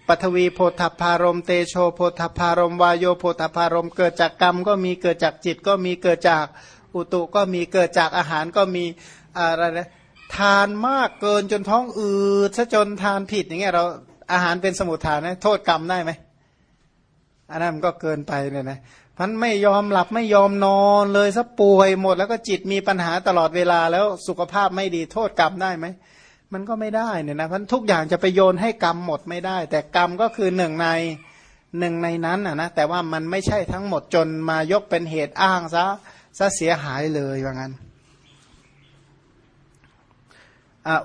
ปฐวีโพธพารมเตโชโพธพารมวายโยโพธพารมเกิดจากกรรมก็มีเกิดจากจิตก็มีเกิดจากอุตุก็มีเกิดจากอาหารก็มีอะไรนะทานมากเกินจนท้องอืดซะจนทานผิดอย่างเงี้ยเราอาหารเป็นสมุทฐานนะโทษกรรมได้ไหมอันนั้นมันก็เกินไปเนี่ยนะ พันไม่ยอมหลับไม่ยอมนอนเลยซะป่วยหมด แล้วก็จิตมีปัญหาตลอดเวลาแล้วสุขภาพไม่ดีโทษกรรมได้ไหมมันก็ไม่ได้เนี่ยนะพันทุกอย่างจะไปโยนให้กรรมหมดไม่ได้ แต่กรรมก็คือหนึ่งในหนึ่งในนั้นอะนะแต่ว่ามันไม่ใช่ทั้งหมดจนมายกเป็นเหตุอ้างซะซะเสียหายเลยว่างั้น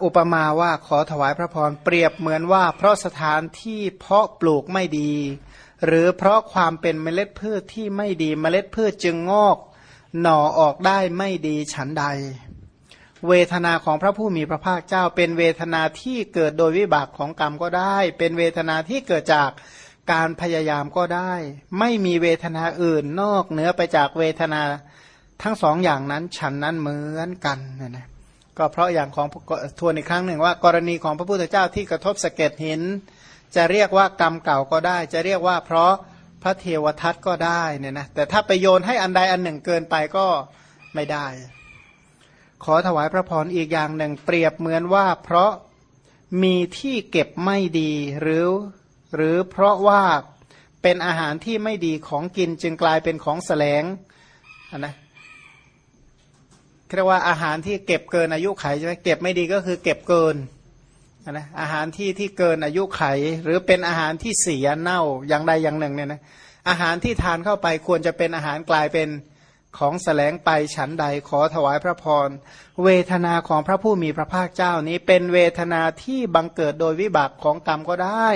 อุปมาว่าขอถวายพระพรเปรียบเหมือนว่า เพราะสถานที่เพาะปลูกไม่ดี หรือเพราะความเป็นเมล็ดพืชที่ไม่ดีเมล็ดพืชจึงงอกหน่อออกได้ไม่ดีฉันใด เวทนาของพระผู้มีพระภาคเจ้า เป็นเวทนาที่เกิดโดยวิบากของกรรมก็ได้ เป็นเวทนาที่เกิดจากการพยายามก็ได้ ไม่มีเวทนาอื่นนอกเหนือไปจากเวทนาทั้งสองอย่างนั้นฉันนั้นเหมือนกันเนี่ยนะก็เพราะอย่างของทวนอีกครั้งหนึ่งว่า กรณีของพระพุทธเจ้าที่กระทบสะเก็ดหิน จะเรียกว่ากรรมเก่าก็ได้ จะเรียกว่าเพราะพระเทวทัตก็ได้เนี่ยนะแต่ถ้าไปโยนให้อันใดอันหนึ่งเกินไปก็ไม่ได้ ขอถวายพระพรอีกอย่างหนึ่ง เปรียบเหมือนว่าเพราะมีที่เก็บไม่ดีหรือ หรือเพราะว่าเป็นอาหารที่ไม่ดีของกินจึงกลายเป็นของแสลงนะเรียกว่าอาหารที่เก็บเกินอายุไขใช่ไหมเก็บไม่ดีก็คือเก็บเกิน นะอาหารที่ที่เกินอายุไข หรือเป็นอาหารที่เสียเน่าอย่างใดอย่างหนึ่งเนี่ยนะอาหารที่ทานเข้าไปควรจะเป็นอาหารกลายเป็นของแสลงไปฉันใดขอถวายพระพร เวทนาของพระผู้มีพระภาคเจ้านี้ เป็นเวทนาที่บังเกิดโดยวิบากของกรรมก็ได้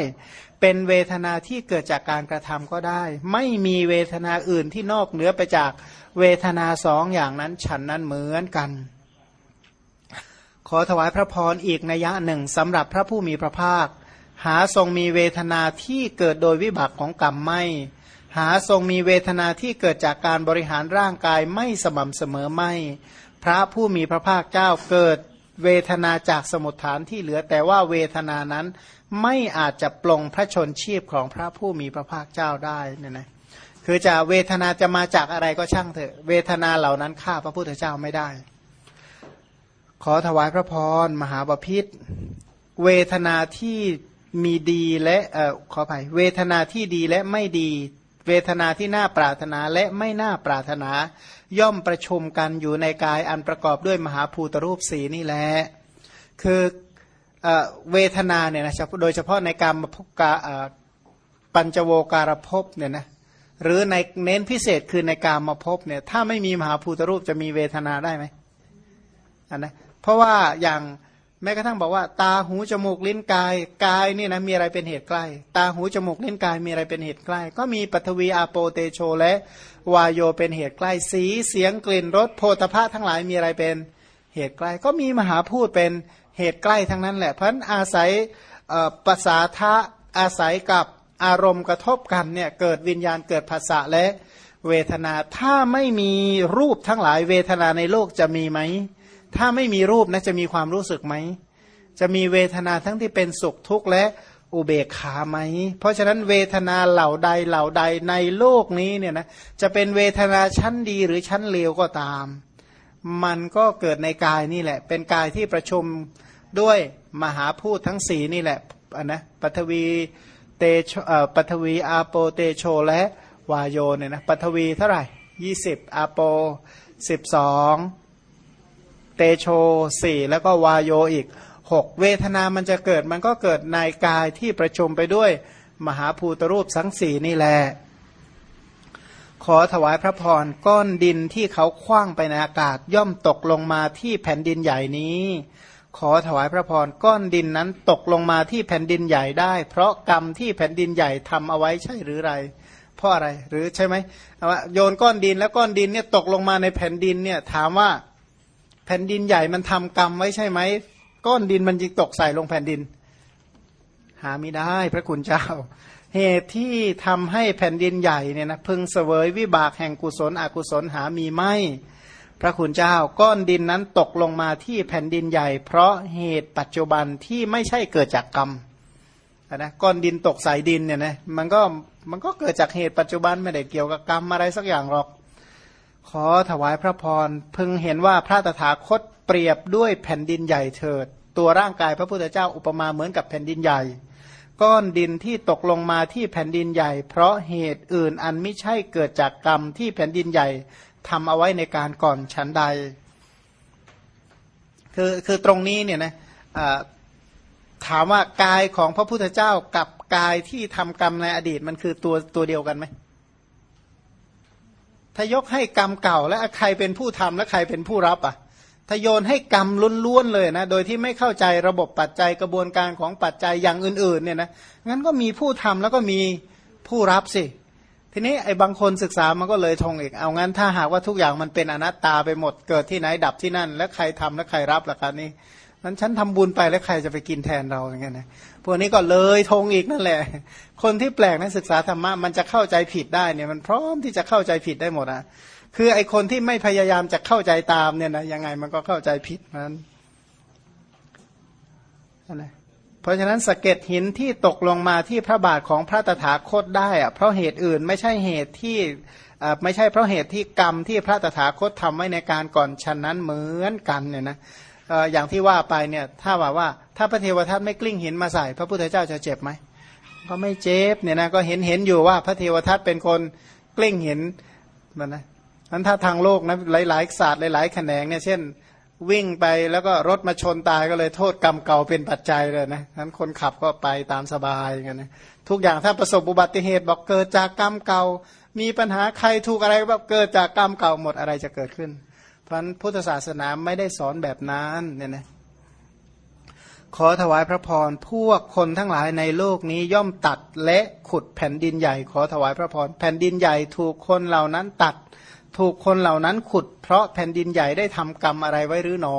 เป็นเวทนาที่เกิดจากการกระทำก็ได้ ไม่มีเวทนาอื่นที่นอกเหนือไปจากเวทนาสองอย่างนั้นฉันนั้นเหมือนกัน ขอถวายพระพรอีกนัยยะหนึ่งสำหรับพระผู้มีพระภาค หาทรงมีเวทนาที่เกิดโดยวิบากของกรรมไม่ หาทรงมีเวทนาที่เกิดจากการบริหารร่างกายไม่สม่ำเสมอไม่ พระผู้มีพระภาคเจ้าเกิดเวทนาจากสมุทฐานที่เหลือแต่ว่าเวทนานั้นไม่อาจจะปลงพระชนชีพของพระผู้มีพระภาคเจ้าได้นี่นะคือจะเวทนาจะมาจากอะไรก็ช่างเถอะ เวทนาเหล่านั้นฆ่าพระพุทธเจ้าไม่ได้ ขอถวายพระพรมหาบพิษเวทนาที่มีดีและเอ่อขออภัยเวทนาที่ดีและไม่ดี เวทนาที่น่าปรารถนาและไม่น่าปรารถนา ย่อมประชุมกันอยู่ในกายอันประกอบด้วยมหาภูตรูปสีนี่แหละคือเวทนาเนี่ยนะโดยเฉพาะในการมาพบกาปัญจโวการภพเนี่ยนะหรือในเน้นพิเศษคือในการมาพบเนี่ยถ้าไม่มีมหาภูตรูปจะมีเวทนาได้ไหมอันนะ เพราะว่าอย่างแม้กระทั่งบอกว่า ตาหูจมูกลิ้นกายกายนี่นะมีอะไรเป็นเหตุใกล้ ตาหูจมูกลิ้นกายมีอะไรเป็นเหตุใกล้ ก็มีปฐวีอาโปเตโชและวายโยเป็นเหตุใกล้สีเสียงกลิ่นรสโพธภะทั้งหลายมีอะไรเป็นเหตุใกล้ ก็มีมหาพูดเป็นเหตุใกล้ทั้งนั้นแหละเพราะอาศัยภาษาทะอาศัยกับอารมณ์กระทบกันเนี่ยเกิดวิญญาณเกิดภาษาและเวทนาถ้าไม่มีรูปทั้งหลายเวทนาในโลกจะมีไหม ถ้าไม่มีรูปนะจะมีความรู้สึกไหม จะมีเวทนาทั้งที่เป็นสุขทุกข์และอุเบกขาไหม เพราะฉะนั้นเวทนาเหล่าใดเหล่าใดในโลกนี้เนี่ยนะจะเป็นเวทนาชั้นดีหรือชั้นเลวก็ตาม มันก็เกิดในกายนี่แหละ เป็นกายที่ประชุมด้วยมหาพูดทั้งสีนี่แหละนะปัทวีเตชปฐวีอาโปเตโชและวายโยเนี่ยนะปฐวีเท่าไหร่ยี่สิบอาโปสิบสอง เตโชสี่แล้วก็วายโยอีกหกเวทนามันจะเกิดมันก็เกิดในกายที่ประชุมไปด้วยมหาภูตรูปสังสีนี่แหละขอถวายพระพรก้อนดินที่เขาคว้างไปในอากาศย่อมตกลงมาที่แผ่นดินใหญ่นี้ ขอถวายพระพรก้อนดินนั้นตกลงมาที่แผ่นดินใหญ่ได้ เพราะกรรมที่แผ่นดินใหญ่ทำเอาไว้ใช่หรือไร เพราะอะไรหรือใช่ไหมว่าโยนก้อนดินแล้วก้อนดินเนี่ยตกลงมาในแผ่นดินเนี่ยถามว่า แผ่นดินใหญ่มันทำกรรมไว้ใช่ไหมก้อนดินมันจึงตกใส่ลงแผ่นดิน หาไม่ได้พระคุณเจ้า เหตุที่ทำให้แผ่นดินใหญ่เนี่ยนะพึงเสวยวิบากแห่งกุศลอกุศลหามีไม่พระคุณเจ้าก้อนดินนั้นตกลงมาที่แผ่นดินใหญ่ เพราะเหตุปัจจุบันที่ไม่ใช่เกิดจากกรรมนะก้อนดินตกใส่ดินเนี่ยนะมันก็มันก็เกิดจากเหตุปัจจุบันไม่ได้เกี่ยวกับกรรมอะไรสักอย่างหรอก ขอถวายพระพรพึงเห็นว่าพระตถาคตเปรียบด้วยแผ่นดินใหญ่เถิด ตัวร่างกายพระพุทธเจ้าอุปมาเหมือนกับแผ่นดินใหญ่ ก้อนดินที่ตกลงมาที่แผ่นดินใหญ่ เพราะเหตุอื่นอันไม่ใช่เกิดจากกรรมที่แผ่นดินใหญ่ทำเอาไว้ในการก่อนชั้นใด คือคือตรงนี้เนี่ยนะถามว่ากายของพระพุทธเจ้ากับกายที่ทำกรรมในอดีตมันคือตัวตัวเดียวกันไหม ถ้ายกให้กรรมเก่าแล้วใครเป็นผู้ทำและใครเป็นผู้รับอะถ้าโยนให้กรรมล้วนๆเลยนะโดยที่ไม่เข้าใจระบบปัจจัยกระบวนการของปัจจัยอย่างอื่นๆเนี่ยนะงั้นก็มีผู้ทำแล้วก็มีผู้รับสิ ทีนี้ไอ้บางคนศึกษามันก็เลยทงอีกเอางั้นถ้าหากว่าทุกอย่างมันเป็นอนัตตาไปหมดเกิดที่ไหนดับที่นั่น แล้วใครทำแล้วใครรับล่ะครับนี่นั้นฉันทำบุญไปแล้วใครจะไปกินแทนเราอย่างเงี้ยนะ พวกนี้ก็เลยทงอีกนั่นแหละ คนที่แปลกนะศึกษาธรรมะมันจะเข้าใจผิดได้เนี่ยมันพร้อมที่จะเข้าใจผิดได้หมดอะคือไอคนที่ไม่พยายามจะเข้าใจตามเนี่ยนะยังไงมันก็เข้าใจผิดนั้นนะไรเพราะฉะนั้นสะเก็ดหินที่ตกลงมาที่พระบาทของพระตถาคตได้อะเพราะเหตุอื่นไม่ใช่เหตุที่ไม่ใช่เพราะเหตุที่กรรมที่พระตถาคตทำไว้ในการก่อนฉันนั้นเหมือนกันเนี่ยนะ อย่างที่ว่าไปเนี่ยถ้าว่าว่าถ้าพระเทวทัตไม่กลิ้งหินมาใส่ พระพุทธเจ้าจะเจ็บไหมก็ไม่เจ็บเนี่ยนะก็เห็นเห็นอยู่ว่าพระเทวทัตเป็นคนกลิ้งหินมันนะนั้นถ้าทางโลกนะหลายๆศาสตร์หลายๆแขนงเนี่ยเช่นวิ่งไปแล้วก็รถมาชนตายก็เลยโทษกรรมเก่าเป็นปัจจัยเลยนะนั้นคนขับก็ไปตามสบายอย่างนี้ทุกอย่างถ้าประสบอุบัติเหตุบอกเกิดจากกรรมเก่า มีปัญหาใครถูกอะไรแบบเกิดจากกรรมเก่าหมดอะไรจะเกิดขึ้น พราะพุทธศาสนาไม่ได้สอนแบบนั้นเนี่ยนะขอถวายพระพรพวกคนทั้งหลายในโลกนี้ย่อมตัดและขุดแผ่นดินใหญ่ ขอถวายพระพรแผ่นดินใหญ่ถูกคนเหล่านั้นตัด ถูกคนเหล่านั้นขุด เพราะแผ่นดินใหญ่ได้ทำกรรมอะไรไว้หรือหนอ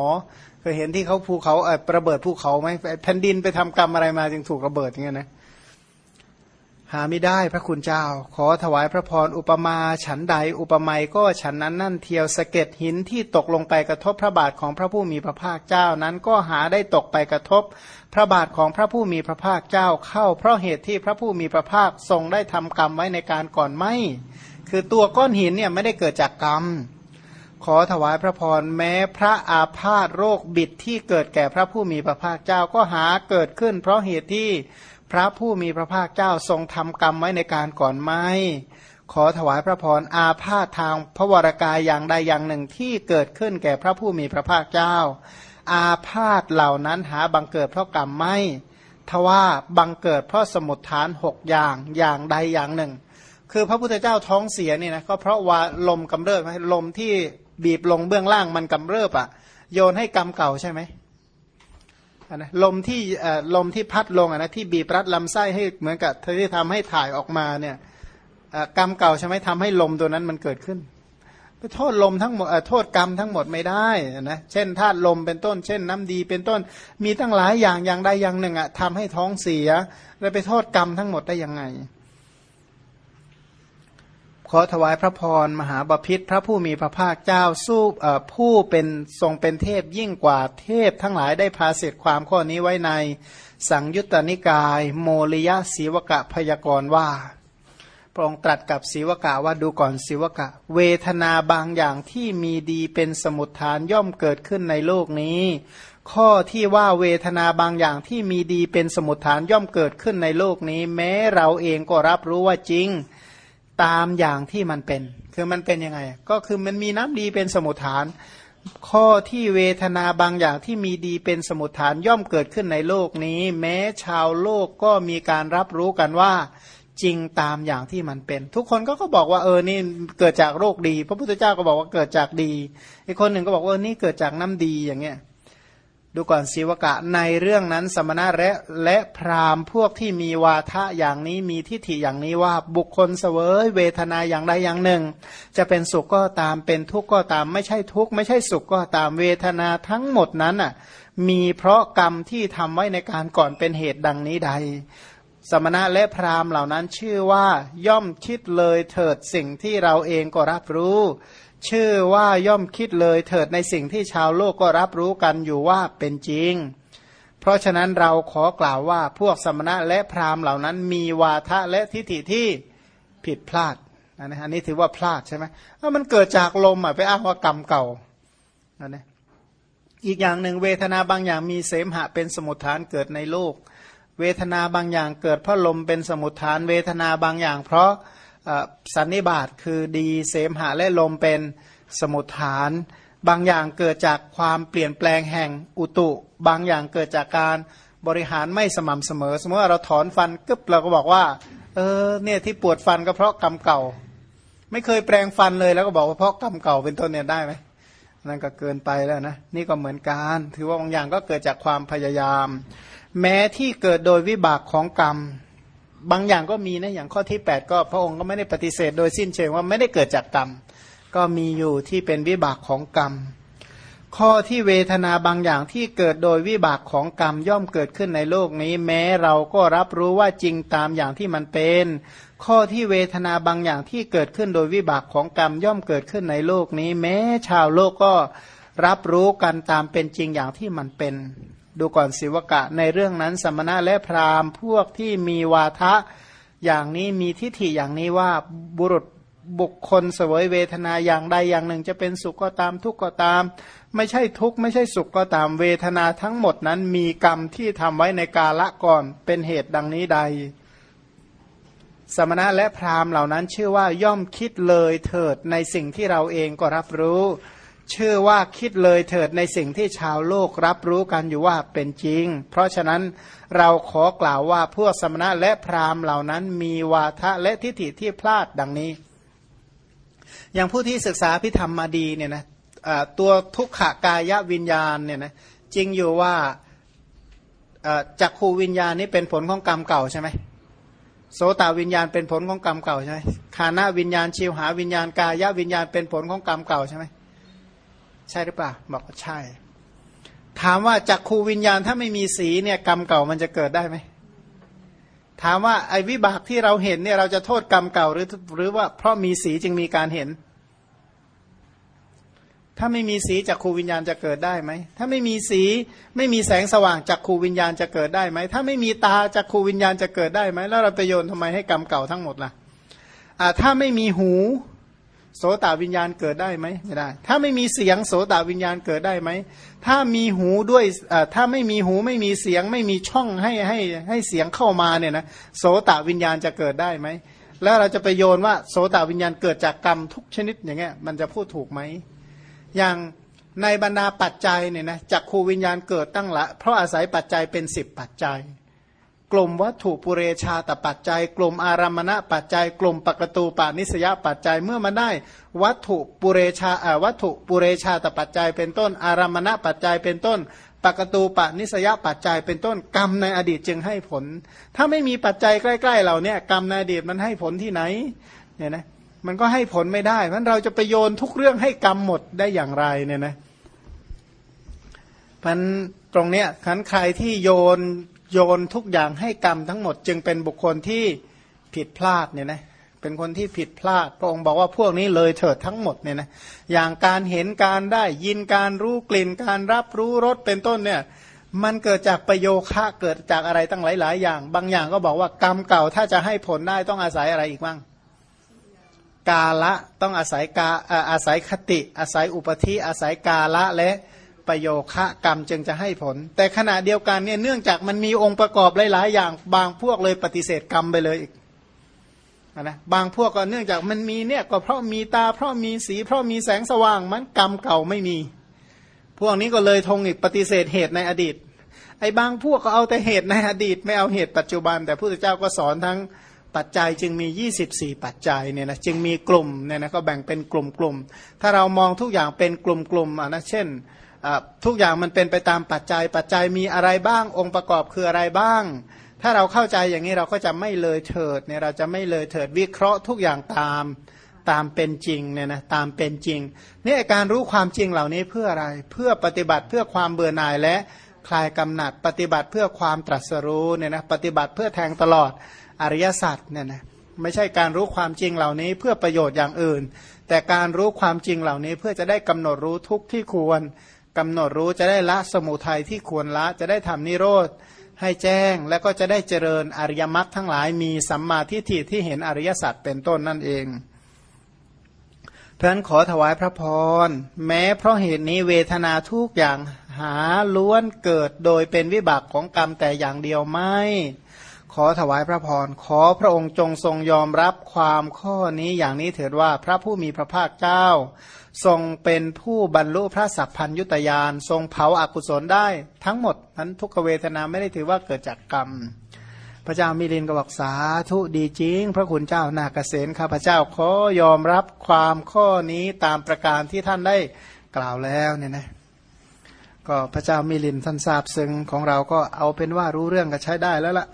เคยเห็นที่เขาภูเขาเออระเบิดภูเขาไหมแผ่นดินไปทำกรรมอะไรมาจึงถูกระเบิดอย่างเงี้ยนะ หาไม่ได้พระคุณเจ้า ขอถวายพระพรอุปมาฉันใดอุปไมยก็ฉันนั้นนั่นเทียวสะเก็ดหินที่ตกลงไปกระทบพระบาทของพระผู้มีพระภาคเจ้านั้นก็หาได้ตกไปกระทบ พระบาทของพระผู้มีพระภาคเจ้าเข้า เพราะเหตุที่พระผู้มีพระภาคทรงได้ทำกรรมไว้ในการก่อนไม่ คือตัวก้อนหินเนี่ยไม่ได้เกิดจากกรรม ขอถวายพระพรแม้พระอาพาธโรคบิดที่เกิดแก่พระผู้มีพระภาคเจ้าก็หาเกิดขึ้น เพราะเหตุที่ พระผู้มีพระภาคเจ้าทรงทำกรรมไว้ในการก่อนไหมขอถวายพระพรอาพาธทางพระวรากายอย่างใดอย่างหนึ่งที่เกิดขึ้นแก่พระผู้มีพระภาคเจ้า อาพาธเหล่านั้นหาบังเกิดเพราะกรรมไม่ทว่าบังเกิดเพราะสมุดฐานหกอย่างอย่างใดอย่างหนึ่ง คือพระพุทธเจ้าท้องเสียเนี่ยนะก็เพราะว่าลมกำเริบลมที่บีบลงเบื้องล่างมันกำเริบอะ โยนให้กรรมเก่าใช่ไหม นะลมที่ลมที่พัดลงะนะที่บีบรัดลำไส้ให้เหมือนกับที่ทำให้ถ่ายออกมาเนี่ยกรรมเก่าใช่ไหมทำให้ลมตัวนั้นมันเกิดขึ้นไปโทษลมทั้งหมดโทษกรรมทั้งหมดไม่ได้นะเช่นธาตุลมเป็นต้น เช่นน้ำดีเป็นต้นมีตั้งหลายอย่างอย่างใดอย่างหนึ่งอะทำให้ท้องเสียแล้วไปโทษกรรมทั้งหมดได้ยังไง ขอถวายพระพรมหาบพิษพระผู้มีพระภาคเจ้าสู้ผู้เป็นทรงเป็นเทพยิ่งกว่าเทพทั้งหลายได้พาเสร็จความข้อนี้ไว้ใน สังยุตตนิกาย โมริยะศีวกะพยากรณ์ว่า พระองค์ตรัสกับศีวกะว่าดูก่อนศีวกะ เวทนาบางอย่างที่มีดีเป็นสมุทฐานย่อมเกิดขึ้นในโลกนี้ ข้อที่ว่าเวทนาบางอย่างที่มีดีเป็นสมุทฐานย่อมเกิดขึ้นในโลกนี้ แม้เราเองก็รับรู้ว่าจริง ตามอย่างที่มันเป็น คือมันเป็นยังไง ก็คือมันมีน้ำดีเป็นสมุทฐาน ข้อที่เวทนาบางอย่างที่มีดีเป็นสมุทฐานย่อมเกิดขึ้นในโลกนี้ แม้ชาวโลกก็มีการรับรู้กันว่าจริงตามอย่างที่มันเป็น ทุกคนก็ก็บอกว่าเออนี่เกิดจากโรคดี พระพุทธเจ้าก็บอกว่าเกิดจากดีอีกคนหนึ่งก็บอกว่านี่เกิดจากน้ำดีอย่างเงี้ย ดูก่อนศิวกะในเรื่องนั้นสมณะและและพราหมณ์พวกที่มีวาทะอย่างนี้มีทิฏฐิอย่างนี้ว่าบุคคลเสวยเวทนาอย่างใดอย่างหนึ่ง จะเป็นสุขก็ตามเป็นทุกข์ก็ตาม ไม่ใช่ทุกข์ไม่ใช่สุขก็ตามเวทนาทั้งหมดนั้นอะมีเพราะกรรมที่ทำไว้ในการก่อนเป็นเหตุดังนี้ใด สมณะและพราหมณ์เหล่านั้นชื่อว่าย่อมคิดเลยเถิดสิ่งที่เราเองก็รับรู้ ชื่อว่าย่อมคิดเลยเถิดในสิ่งที่ชาวโลกก็รับรู้กันอยู่ว่าเป็นจริง เพราะฉะนั้นเราขอกล่าวว่าพวกสมณะและพราหมณ์เหล่านั้น มีวาทะและทิฏฐิที่ผิดพลาดอันนี้ถือว่าพลาดใช่ไหมว่ามันเกิดจากลมอะไปอ้างว่ากรรมเก่าอันนี้อีกอย่างหนึ่งเวทนาบางอย่างมีเสมหะเป็นสมุทฐานเกิดในโลก เวทนาบางอย่างเกิดเพราะลมเป็นสมุทฐาน เวทนาบางอย่าง เพราะ สันนิบาตคือดีเสมหะและลมเป็นสมุทฐาน บางอย่างเกิดจากความเปลี่ยนแปลงแห่งอุตุ บางอย่างเกิดจากการบริหารไม่สม่ำเสมอ สมมติว่าเราถอนฟันกึบเราก็บอกว่าเออเนี่ยที่ปวดฟันก็เพราะกรรมเก่า ไม่เคยแปลงฟันเลยแล้วก็บอกว่าเพราะกรรมเก่าเป็นต้นเนี่ยได้ไหมนั่นก็เกินไปแล้วนะนี่ก็เหมือนกันถือว่าบางอย่างก็เกิดจากความพยายาม แม้ที่เกิดโดยวิบากของกรรม บางอย่างก็มีนะอย่างข้อที่ 8 ก็พระองค์ก็ไม่ได้ปฏิเสธโดยสิ้นเชิงว่าไม่ได้เกิดจากกรรม ก็มีอยู่ที่เป็นวิบากของกรรม ข้อที่เวทนาบางอย่างที่เกิดโดยวิบากของกรรมย่อมเกิดขึ้นในโลกนี้ แม้เราก็รับรู้ว่าจริงตามอย่างที่มันเป็น ข้อที่เวทนาบางอย่างที่เกิดขึ้นโดยวิบากของกรรมย่อมเกิดขึ้นในโลกนี้ แม้ชาวโลกก็รับรู้กันตามเป็นจริงอย่างที่มันเป็น ดูก่อนศิวกะในเรื่องนั้นสมณะและพราหมณ์พวกที่มีวาทะอย่างนี้มีทิฏฐิอย่างนี้ว่าบุรุษบุคคลเสวยเวทนาอย่างใดอย่างหนึ่งจะเป็นสุขก็ตามทุกข์ก็ตาม ไม่ใช่ทุกข์ไม่ใช่สุขก็ตามเวทนาทั้งหมดนั้นมีกรรมที่ทำไว้ในกาละก่อนเป็นเหตุดังนี้ใด สมณะและพราหมณ์เหล่านั้นชื่อว่าย่อมคิดเลยเถิดในสิ่งที่เราเองก็รับรู้ ชื่อว่าคิดเลยเถิดในสิ่งที่ชาวโลกรับรู้กันอยู่ว่าเป็นจริง เพราะฉะนั้นเราขอกล่าวว่าพวกสมณะและพราหมณ์เหล่านั้นมีวาทะและทิฏฐิที่พลาดดังนี้ อย่างผู้ที่ศึกษาพิธรรมมาดีเนี่ยนะตัวทุกขากายวิญญาณเนี่ยนะจริงอยู่ว่าจักขูวิญญาณนี้เป็นผลของกรรมเก่าใช่ไหมโสตวิญญาณเป็นผลของกรรมเก่าใช่ไหมคานาวิญญาณชิวหาวิญญาณกายวิญญาณเป็นผลของกรรมเก่าใช่ไหม ใช่หรือเปล่าบอกว่าใช่ ถามว่าจากคูวิญญาณถ้าไม่มีสีเนี่ยกรรมเก่ามันจะเกิดได้ไหมถามว่าไอ้วิบากที่เราเห็นเนี่ยเราจะโทษกรรมเก่าหรือหรือว่าเพราะมีสีจึงมีการเห็น ถ้าไม่มีสีจากครูวิญญาณจะเกิดได้ไหม ถ้าไม่มีสีไม่มีแสงสว่างจากครูวิญญาณจะเกิดได้ไหม ถ้าไม่มีตาจากครูวิญญาณจะเกิดได้ไหม แล้วเราไปโยนทำไมให้กรรมเก่าทั้งหมดล่ะถ้าไม่มีหู โสตวิญญาณเกิดได้ไหมไม่ได้ ถ้าไม่มีเสียงโสตวิญญาณเกิดได้ไหม ถ้ามีหูด้วยถ้าไม่มีหูไม่มีเสียง ไม่มีช่องให้ให้ให้เสียงเข้ามาเนี่ยนะโสตวิญญาณจะเกิดได้ไหม แล้วเราจะไปโยนว่าโสตวิญญาณเกิดจากกรรมทุกชนิดอย่างเงี้ยมันจะพูดถูกไหม อย่างในบรรดาปัจจัยเนี่ยนะจากครูวิญญาณเกิดตั้งละ เพราะอาศัยปัจจัยเป็นสิบปัจจัย กลุ่มวัตถุปุเรชาตปัจจัย กลุ่มอารามณะปัจจัย กลุ่มปกตูปานิสยปัจจัยเมื่อมาได้ วัตถุปุเรชาวัตถุปุเรชาตปัจจัย เป็นต้น อารามณะปัจจัย เป็นต้น ปกตูปานิสยปัจจัย เป็นต้นกรรมในอดีตจึงให้ผล ถ้าไม่มีปัจจัยใกล้ ๆเราเนี่ยกรรมในอดีตมันให้ผลที่ไหนเนี่ยนะมันก็ให้ผลไม่ได้เพราะเราจะไปโยนทุกเรื่องให้กรรมหมดได้อย่างไรเนี่ยนะพันตรงเนี้ยขันใครที่โยน โยนทุกอย่างให้กรรมทั้งหมด จึงเป็นบุคคลที่ผิดพลาดเนี่ยนะเป็นคนที่ผิดพลาด พระองค์บอกว่าพวกนี้เลยเถิดทั้งหมดเนี่ยนะอย่างการเห็นการได้ยินการรู้กลิ่น การรับรู้รสเป็นต้นเนี่ยมันเกิดจากประโยคะเกิดจากอะไรตั้งหลาย ๆ อย่าง บางอย่างก็บอกว่ากรรมเก่าถ้าจะให้ผลได้ต้องอาศัยอะไรอีกบ้างกาละต้องอาศัยกาอาศัยคติ อาศัยอุปธิอาศัยกาละและ ประโยคะกรรมจึงจะให้ผล แต่ขณะเดียวกันเนี่ยเนื่องจากมันมีองค์ประกอบหลาย ๆ อย่างบางพวกเลยปฏิเสธกรรมไปเลยอีกนะบางพวกก็เนื่องจากมันมีเนี่ยก็เพราะมีตาเพราะมีสีเพราะมีแสงสว่างมันกรรมเก่าไม่มี พวกนี้ก็เลยทงอีกปฏิเสธเหตุในอดีต ไอ้บางพวกก็เอาแต่เหตุในอดีต ไม่เอาเหตุปัจจุบัน แต่พระพุทธเจ้าก็สอนทั้งปัจจัยจึงมี 24 ปัจจัยเนี่ยนะจึงมีกลุ่มเนี่ยนะก็แบ่งเป็นกลุ่มกลุ่มถ้าเรามองทุกอย่างเป็นกลุ่มกลุ่มอะนะเช่น ทุกอย่างมันเป็นไปตามปัจจัย ปัจจัยมีอะไรบ้าง องค์ประกอบคืออะไรบ้าง ถ้าเราเข้าใจอย่างนี้เราก็จะไม่เลยเถิดเนี่ยเราจะไม่เลยเถิดวิเคราะห์ทุกอย่างตามตามเป็นจริงเนี่ยนะตามเป็นจริงนี่การรู้ความจริงเหล่านี้เพื่ออะไร เพื่อปฏิบัติเพื่อความเบื่อหน่ายและคลายกำหนัด ปฏิบัติเพื่อความตรัสรู้เนี่ยนะปฏิบัติเพื่อแทงตลอดอริยสัจเนี่ยนะไม่ใช่การรู้ความจริงเหล่านี้เพื่อประโยชน์อย่างอื่น แต่การรู้ความจริงเหล่านี้เพื่อจะได้กำหนดรู้ทุกที่ควร กำหนดรู้จะได้ละสมุทัยที่ควรละจะได้ทำนิโรธให้แจ้ง แล้วก็จะได้เจริญอริยมรรคทั้งหลายมีสัมมาทิฏฐิที่เห็นอริยสัจเป็นต้นนั่นเองเพราะนั้นขอถวายพระพรแม้เพราะเหตุนี้เวทนาทุกอย่างหาล้วนเกิดโดยเป็นวิบากของกรรมแต่อย่างเดียวไม่ ขอถวายพระพรขอพระองค์จงทรงยอมรับความข้อนี้อย่างนี้เถิดว่าพระผู้มีพระภาคเจ้า ทรงเป็นผู้บรรลุพระสัพพัญยุตยานทรงเผาอากุศลได้ทั้งหมดนั้นทุกเวทนาไม่ได้ถือว่าเกิดจากกรรม พระเจ้ามิลินก็บอกสาธุดีจริง พระคุณเจ้านาเกษตข้าพระเจ้าขอยอมรับความข้อนี้ตามประการที่ท่านได้กล่าวแล้วเนี่ยนะก็พระเจ้ามิลินท่านทราบซึ่งของเราก็เอาเป็นว่ารู้เรื่องก็ใช้ได้แล้วล่ะ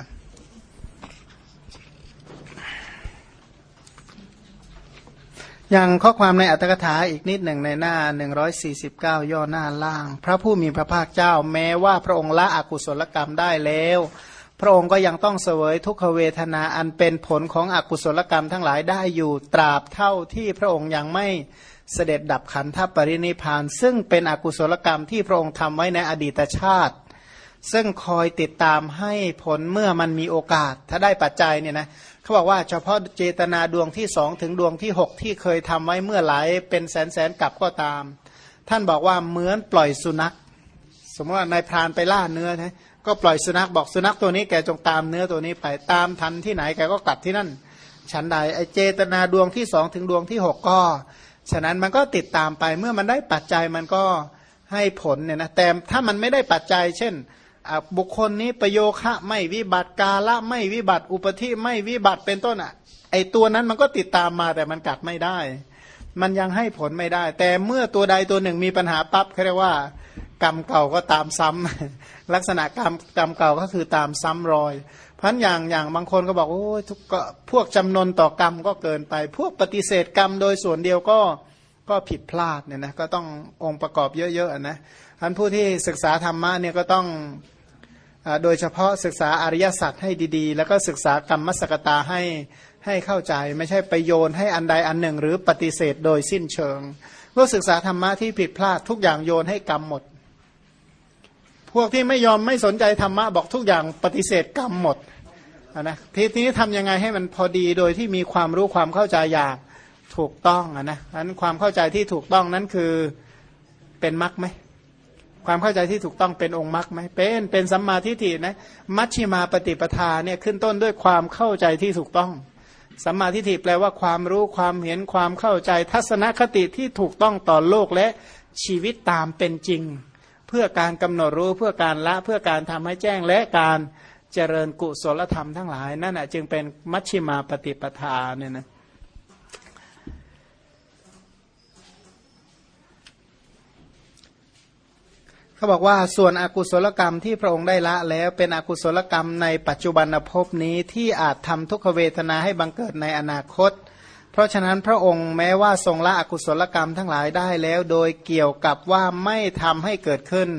อย่างข้อความในอัตถกถาอีกนิดหนึ่งในหน้า 149 ย่อหน้าล่าง พระผู้มีพระภาคเจ้าแม้ว่าพระองค์ละอกุศลกรรมได้แล้ว พระองค์ก็ยังต้องเสวยทุกขเวทนาอันเป็นผลของอกุศลกรรมทั้งหลายได้อยู่ตราบเท่าที่พระองค์ยังไม่เสด็จดับขันธปรินิพาน ซึ่งเป็นอกุศลกรรมที่พระองค์ทำไว้ในอดีตชาติ ซึ่งคอยติดตามให้ผลเมื่อมันมีโอกาส ถ้าได้ปัจจัยเนี่ยนะเขาบอกว่าเฉพาะเจตนาดวงที่สองถึงดวงที่6ที่เคยทำไว้เมื่อหลายเป็นแสนแสนกับก็ตาม ท่านบอกว่าเหมือนปล่อยสุนัข สมมติว่านายพรานไปล่าเนื้อนะก็ปล่อยสุนัขบอกสุนัขตัวนี้แกจงตามเนื้อตัวนี้ไปตามทันที่ไหนแกก็กัดที่นั่น ฉันใดไอเจตนาดวงที่สองถึงดวงที่หกก็ ฉะนั้นมันก็ติดตามไปเมื่อมันได้ปัจจัยมันก็ให้ผลเนี่ยนะแต่ถ้ามันไม่ได้ปัจจัย เช่น บุคคลนี้ประโยคะไม่วิบัติกาละไม่วิบัติอุปธิไม่วิบัติเป็นต้นอะไอตัวนั้นมันก็ติดตามมาแต่มันกัดไม่ได้ มันยังให้ผลไม่ได้ แต่เมื่อตัวใดตัวหนึ่งมีปัญหาปั๊บเขาเรียกว่ากรรมเก่าก็ตามซ้ำลักษณะกรรมกรรมเก่าก็คือตามซ้ำรอยพันอย่างอย่างบางคนก็บอกโอ้ทุกก็พวกจำนนต่อกรรมก็เกินไป พวกปฏิเสธกรรมโดยส่วนเดียวก็ก็ผิดพลาดเนี่ยนะก็ต้ององค์ประกอบเยอะๆนะท่านผู้ที่ศึกษาธรรมะเนี่ยก็ต้อง โดยเฉพาะศึกษาอริยสัจให้ดีๆ แล้วก็ศึกษากรรมมสกตาให้ให้เข้าใจ ไม่ใช่ไปโยนให้อันใดอันหนึ่ง หรือปฏิเสธโดยสิ้นเชิงเมื่อศึกษาธรรมะที่ผิดพลาดทุกอย่างโยนให้กรรมหมด พวกที่ไม่ยอมไม่สนใจธรรมะบอกทุกอย่างปฏิเสธกรรมหมดนะทีนี้ทำยังไงให้มันพอดีโดยที่มีความรู้ความเข้าใจอย่างถูกต้องนะนั้นความเข้าใจที่ถูกต้องนั้นคือเป็นมรรคไหม ความเข้าใจที่ถูกต้องเป็นองค์มรรคไหมเป็นเป็นสัมมาทิฏฐินะมัชชิมาปฏิปทาเนี่ยขึ้นต้นด้วยความเข้าใจที่ถูกต้องสัมมาทิฏฐิแปลว่าความรู้ความเห็นความเข้าใจ ทัศนคติที่ถูกต้องต่อโลกและชีวิตตามเป็นจริง เพื่อการกำหนดรู้เพื่อการละเพื่อการทำให้แจ้งและการเจริญกุศลธรรมทั้งหลาย นั่นแหะจึงเป็นมัชชิมาปฏิปทาเนี่ยนะ เขาบอกว่าส่วนอกุศลกรรมที่พระองค์ได้ละแล้วเป็นอกุศลกรรมในปัจจุบันภพนี้ที่อาจทำทุกขเวทนาให้บังเกิดในอนาคต เพราะฉะนั้นพระองค์แม้ว่าทรงละอกุศลกรรมทั้งหลายได้แล้วโดยเกี่ยวกับว่าไม่ทำให้เกิดขึ้น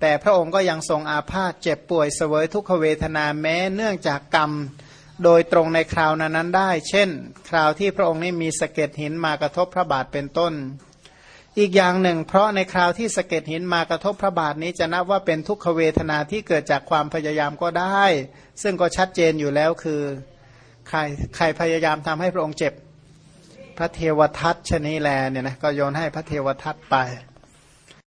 แต่พระองค์ก็ยังทรงอาพาธเจ็บป่วยเสวยทุกขเวทนาแม้เนื่องจากกรรม โดยตรงในคราวนั้นได้ เช่น คราวที่พระองค์นี้มีสะเก็ดหินมากระทบพระบาทเป็นต้น อีกอย่างหนึ่ง เพราะในคราวที่สะเก็ดหินมากระทบพระบาทนี้จะนับว่าเป็นทุกขเวทนาที่เกิดจากความพยายามก็ได้ ซึ่งก็ชัดเจนอยู่แล้วคือ ใครใครพยายามทำให้พระองค์เจ็บ พระเทวทัตชนีแลเนี่ยนะก็โยนให้พระเทวทัตไป